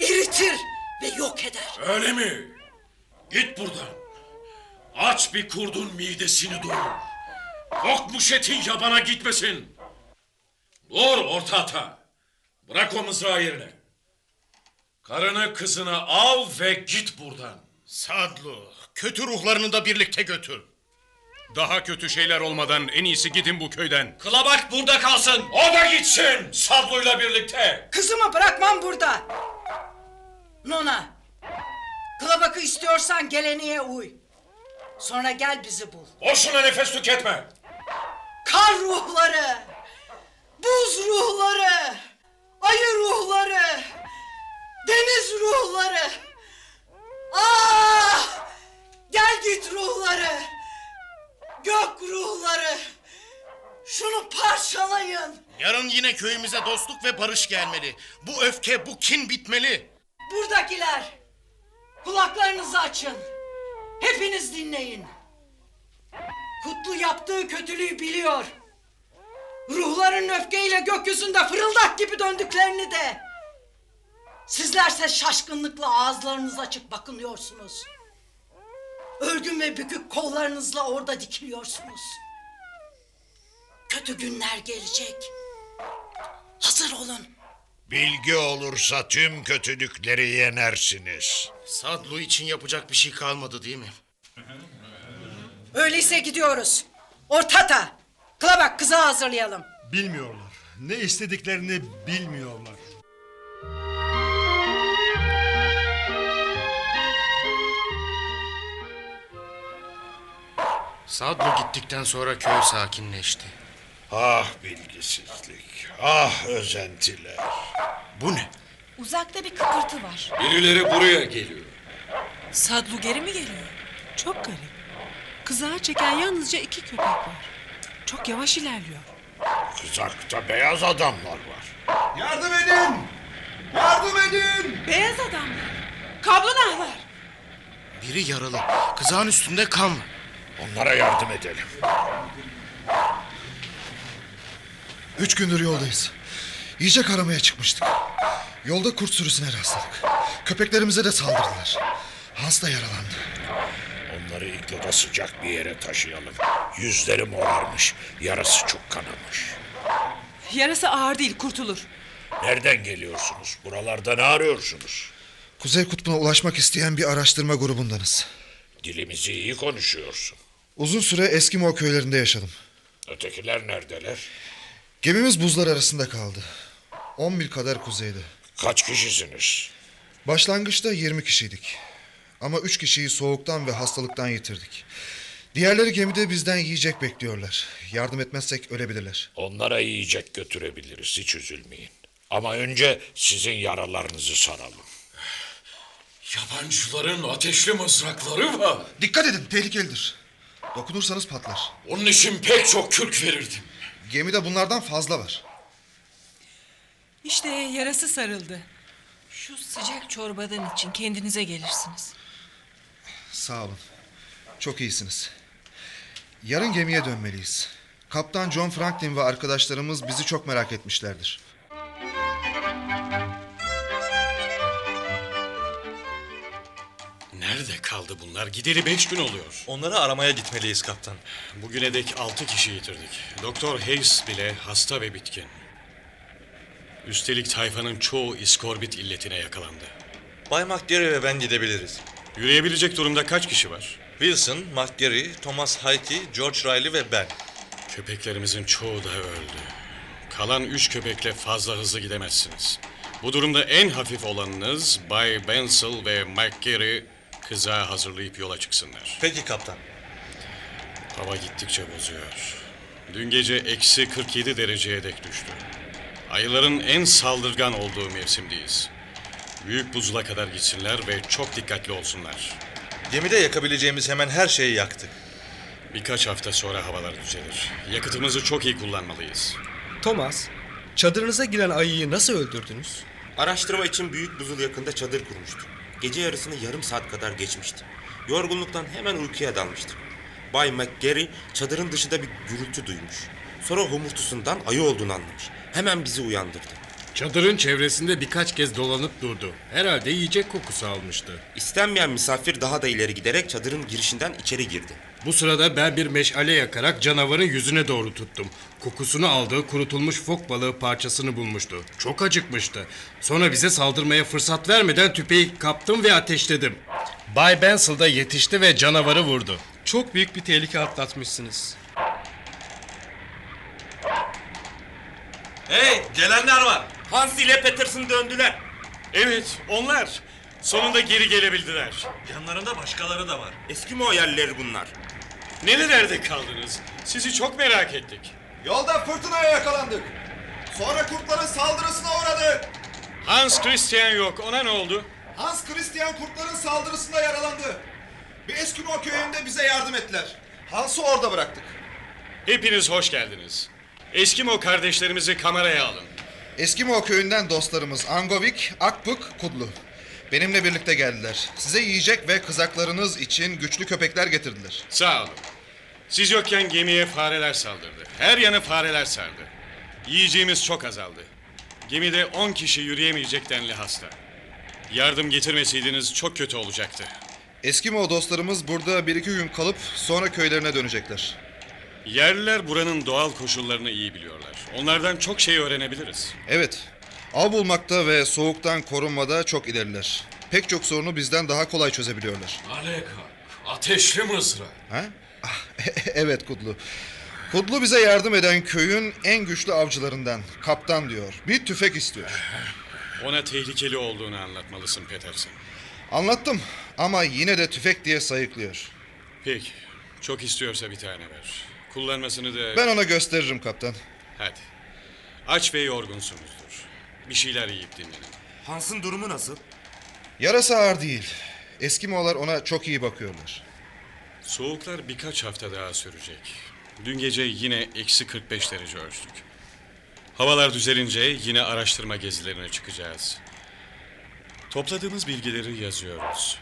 Speaker 4: Eritir ve yok eder.
Speaker 8: Öyle mi? Git buradan. Aç bir kurdun midesini doyur. Kokmuş etin yabana gitmesin. Dur orta ata. Bırak o mızrağı yerine. Karını kızını al ve git buradan.
Speaker 10: Sadlu, kötü ruhlarını da birlikte götür.
Speaker 12: Daha kötü şeyler olmadan en iyisi gidin bu köyden.
Speaker 5: Kılabak burada kalsın.
Speaker 8: O da gitsin Sadlu'yla birlikte.
Speaker 4: Kızımı bırakmam burada. Nona. Kılabakı istiyorsan geleneğe uy. Sonra gel bizi bul.
Speaker 8: Boşuna nefes tüketme.
Speaker 4: Kar ruhları. Buz ruhları. Ayı ruhları. Deniz ruhları. Ah! Gel git ruhları. Gök ruhları. Şunu parçalayın.
Speaker 10: Yarın yine köyümüze dostluk ve barış gelmeli. Bu öfke, bu kin bitmeli.
Speaker 4: Buradakiler kulaklarınızı açın. Hepiniz dinleyin. Kutlu yaptığı kötülüğü biliyor. Ruhların öfkeyle gökyüzünde fırıldak gibi döndüklerini de. Sizlerse şaşkınlıkla ağızlarınız açık bakınıyorsunuz. Örgün ve bükük kollarınızla orada dikiliyorsunuz. Kötü günler gelecek. Hazır olun.
Speaker 1: Bilgi olursa tüm kötülükleri yenersiniz.
Speaker 10: Sadlu için yapacak bir şey kalmadı değil mi?
Speaker 4: Öyleyse gidiyoruz. Ortata. Kılabak kızı hazırlayalım.
Speaker 11: Bilmiyorlar. Ne istediklerini bilmiyorlar.
Speaker 10: Sadlu gittikten sonra köy sakinleşti.
Speaker 1: Ah bilgisizlik, ah özentiler.
Speaker 10: Bu ne?
Speaker 6: Uzakta bir kıpırtı var.
Speaker 13: Birileri buraya geliyor.
Speaker 6: Sadlu geri mi geliyor? Çok garip. Kızağı çeken yalnızca iki köpek var. Çok yavaş ilerliyor.
Speaker 1: Kızakta beyaz adamlar var.
Speaker 11: Yardım edin! Yardım edin!
Speaker 6: Beyaz adamlar. Kablanahlar.
Speaker 10: Biri yaralı. Kızağın üstünde kan var.
Speaker 1: Onlara yardım edelim.
Speaker 14: Üç gündür yoldayız. Yiyecek aramaya çıkmıştık. Yolda kurt sürüsüne rastladık. Köpeklerimize de saldırdılar. Hans da yaralandı.
Speaker 1: Onları iklada sıcak bir yere taşıyalım. Yüzleri morarmış, yarası çok kanamış.
Speaker 6: Yarası ağır değil kurtulur.
Speaker 1: Nereden geliyorsunuz? Buralarda ne arıyorsunuz?
Speaker 14: Kuzey Kutbu'na ulaşmak isteyen bir araştırma grubundanız.
Speaker 1: Dilimizi iyi konuşuyorsun.
Speaker 14: Uzun süre Eskimo köylerinde yaşadım.
Speaker 1: Ötekiler neredeler?
Speaker 14: Gemimiz buzlar arasında kaldı. 10 mil kadar kuzeyde.
Speaker 1: Kaç kişisiniz?
Speaker 14: Başlangıçta 20 kişiydik. Ama 3 kişiyi soğuktan ve hastalıktan yitirdik. Diğerleri gemide bizden yiyecek bekliyorlar. Yardım etmezsek ölebilirler.
Speaker 1: Onlara yiyecek götürebiliriz, hiç üzülmeyin. Ama önce sizin yaralarınızı saralım.
Speaker 13: Yabancıların ateşli mızrakları var.
Speaker 14: Dikkat edin, tehlikelidir. Dokunursanız patlar.
Speaker 13: Onun için pek çok kürk verirdim.
Speaker 14: Gemide bunlardan fazla var.
Speaker 6: İşte yarası sarıldı. Şu sıcak çorbadan için kendinize gelirsiniz.
Speaker 14: Sağ olun. Çok iyisiniz. Yarın gemiye dönmeliyiz. Kaptan John Franklin ve arkadaşlarımız bizi çok merak etmişlerdir.
Speaker 13: Nerede kaldı bunlar? Gideli beş gün oluyor.
Speaker 15: Onları aramaya gitmeliyiz kaptan.
Speaker 13: Bugüne dek altı kişi yitirdik. Doktor Hayes bile hasta ve bitkin. Üstelik tayfanın çoğu iskorbit illetine yakalandı.
Speaker 15: Bay McGarry ve ben gidebiliriz.
Speaker 13: Yürüyebilecek durumda kaç kişi var?
Speaker 15: Wilson, McGarry, Thomas Hayti, George Riley ve ben.
Speaker 13: Köpeklerimizin çoğu da öldü. Kalan üç köpekle fazla hızlı gidemezsiniz. Bu durumda en hafif olanınız Bay Bensel ve McGarry kızağı hazırlayıp yola çıksınlar.
Speaker 15: Peki kaptan.
Speaker 13: Hava gittikçe bozuyor. Dün gece eksi 47 dereceye dek düştü. Ayıların en saldırgan olduğu mevsimdeyiz. Büyük buzula kadar gitsinler ve çok dikkatli olsunlar.
Speaker 15: Gemide yakabileceğimiz hemen her şeyi yaktık.
Speaker 13: Birkaç hafta sonra havalar düzelir. Yakıtımızı çok iyi kullanmalıyız.
Speaker 16: Thomas, çadırınıza giren ayıyı nasıl öldürdünüz?
Speaker 17: Araştırma için büyük buzul yakında çadır kurmuştu. Gece yarısını yarım saat kadar geçmişti. Yorgunluktan hemen uykuya dalmıştım. Bay McGarry çadırın dışında bir gürültü duymuş. Sonra homurtusundan ayı olduğunu anlamış. Hemen bizi uyandırdı.
Speaker 18: Çadırın çevresinde birkaç kez dolanıp durdu. Herhalde yiyecek kokusu almıştı.
Speaker 17: İstenmeyen misafir daha da ileri giderek çadırın girişinden içeri girdi.
Speaker 18: Bu sırada ben bir meşale yakarak canavarın yüzüne doğru tuttum. Kokusunu aldığı kurutulmuş fok balığı parçasını bulmuştu. Çok acıkmıştı. Sonra bize saldırmaya fırsat vermeden tüfeği kaptım ve ateşledim. Bay Bensel da yetişti ve canavarı vurdu.
Speaker 16: Çok büyük bir tehlike atlatmışsınız.
Speaker 15: Hey, gelenler var.
Speaker 17: Hans ile Peterson döndüler.
Speaker 13: Evet, onlar. Sonunda geri gelebildiler.
Speaker 15: Yanlarında başkaları da var.
Speaker 17: Eskimo yerlileri bunlar.
Speaker 13: Nerelerde kaldınız? Sizi çok merak ettik.
Speaker 14: Yolda fırtınaya yakalandık. Sonra kurtların saldırısına uğradık.
Speaker 13: Hans Christian yok. Ona ne oldu?
Speaker 14: Hans Christian kurtların saldırısında yaralandı. Bir Eskimo köyünde bize yardım ettiler. Hans'ı orada bıraktık.
Speaker 13: Hepiniz hoş geldiniz. Eskimo kardeşlerimizi kameraya alın.
Speaker 14: Eskimo köyünden dostlarımız Angovik, Akpuk, Kudlu. Benimle birlikte geldiler. Size yiyecek ve kızaklarınız için güçlü köpekler getirdiler.
Speaker 13: Sağ olun. Siz yokken gemiye fareler saldırdı. Her yanı fareler sardı. Yiyeceğimiz çok azaldı. Gemide 10 kişi yürüyemeyecek denli hasta. Yardım getirmeseydiniz çok kötü olacaktı.
Speaker 14: Eskimo dostlarımız burada bir iki gün kalıp sonra köylerine dönecekler.
Speaker 13: Yerliler buranın doğal koşullarını iyi biliyorlar. Onlardan çok şey öğrenebiliriz.
Speaker 14: Evet, av bulmakta ve soğuktan korunmada çok ileriler. Pek çok sorunu bizden daha kolay çözebiliyorlar.
Speaker 8: Aleka, ateşli mızrak.
Speaker 14: Ha? Ah, evet Kudlu. Kudlu bize yardım eden köyün en güçlü avcılarından. Kaptan diyor. Bir tüfek istiyor.
Speaker 13: Ona tehlikeli olduğunu anlatmalısın Peterson.
Speaker 14: Anlattım ama yine de tüfek diye sayıklıyor.
Speaker 13: Peki, çok istiyorsa bir tane ver. Kullanmasını da...
Speaker 14: Ben ona gösteririm kaptan.
Speaker 13: Hadi. Aç ve yorgunsunuzdur. Bir şeyler yiyip dinlenin.
Speaker 17: Hans'ın durumu nasıl?
Speaker 14: Yarası ağır değil. Eskimolar ona çok iyi bakıyorlar.
Speaker 13: Soğuklar birkaç hafta daha sürecek. Dün gece yine eksi 45 derece ölçtük. Havalar düzelince yine araştırma gezilerine çıkacağız. Topladığımız bilgileri yazıyoruz.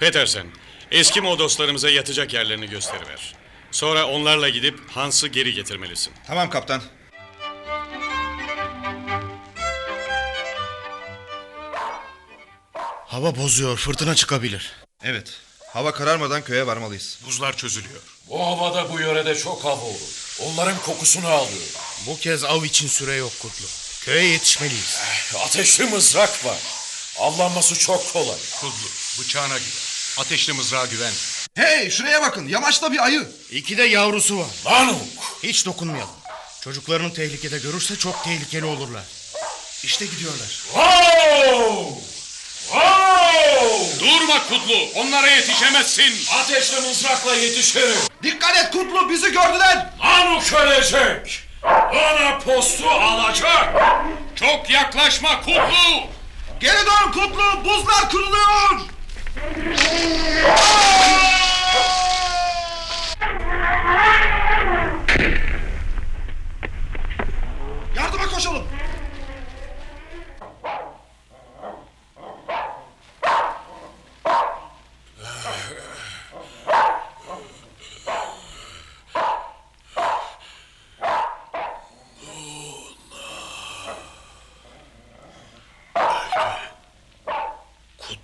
Speaker 13: Petersen, Eskimo dostlarımıza yatacak yerlerini gösteriver. Sonra onlarla gidip Hans'ı geri getirmelisin.
Speaker 14: Tamam kaptan.
Speaker 10: Hava bozuyor, fırtına çıkabilir.
Speaker 14: Evet. Hava kararmadan köye varmalıyız.
Speaker 8: Buzlar çözülüyor. Bu havada bu yörede çok av olur. Onların kokusunu alıyor.
Speaker 10: Bu kez av için süre yok Kutlu. Köye yetişmeliyiz.
Speaker 8: Ateşli mızrak var. Avlanması çok kolay.
Speaker 19: Kudlu, bıçağına güven. Ateşli mızrağa güven.
Speaker 10: Hey şuraya bakın yamaçta bir ayı. İki de yavrusu var.
Speaker 8: Lanuk.
Speaker 10: Hiç dokunmayalım. Çocuklarını tehlikede görürse çok tehlikeli olurlar. İşte gidiyorlar.
Speaker 8: Wow! Wow! Durma Kudlu, onlara yetişemezsin. Ateşli mızrakla yetişirim.
Speaker 10: Dikkat et Kutlu bizi gördüler.
Speaker 8: Lanuk ölecek. Bana postu alacak. Çok yaklaşma Kudlu.
Speaker 10: Geri dön Kutlu buzlar kırılıyor. Yardıma koşalım.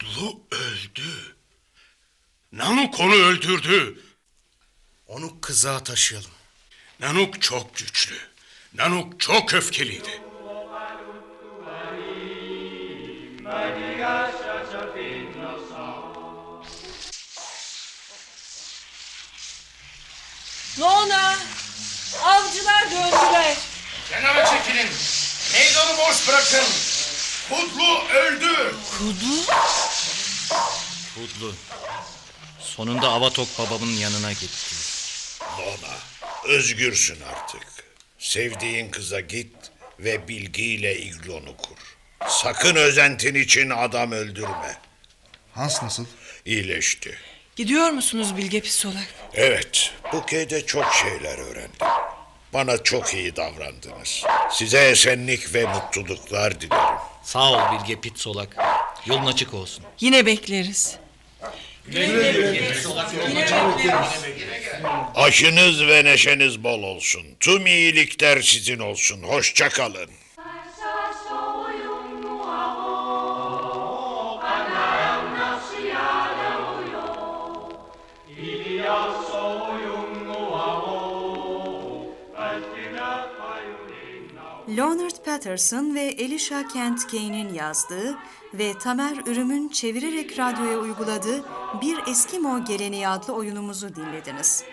Speaker 8: Kudlu öldü. Nanuk onu öldürdü.
Speaker 10: Onu kızağa taşıyalım.
Speaker 8: Nanuk çok güçlü. Nanuk çok öfkeliydi.
Speaker 6: Nona! Avcılar döndüler.
Speaker 10: Kenara çekilin. Meydanı boş bırakın. Kutlu öldü.
Speaker 5: Kudlu? Kudlu. Sonunda Avatok babamın yanına gitti.
Speaker 1: Nona, özgürsün artık. Sevdiğin kıza git ve bilgiyle iglonu kur. Sakın özentin için adam öldürme.
Speaker 14: Hans nasıl?
Speaker 1: İyileşti.
Speaker 6: Gidiyor musunuz Bilge Pisolak?
Speaker 1: Evet, bu köyde çok şeyler öğrendim. Bana çok iyi davrandınız. Size esenlik ve mutluluklar dilerim.
Speaker 5: Sağ ol Bilge Pitsolak. Yolun açık olsun.
Speaker 6: Yine bekleriz.
Speaker 1: Aşınız ve neşeniz bol olsun. Tüm iyilikler sizin olsun. Hoşça kalın.
Speaker 2: Leonard Patterson ve Elisha Kent Kane'in yazdığı ve Tamer Ürüm'ün çevirerek radyoya uyguladığı Bir Eskimo Geleneği adlı oyunumuzu dinlediniz.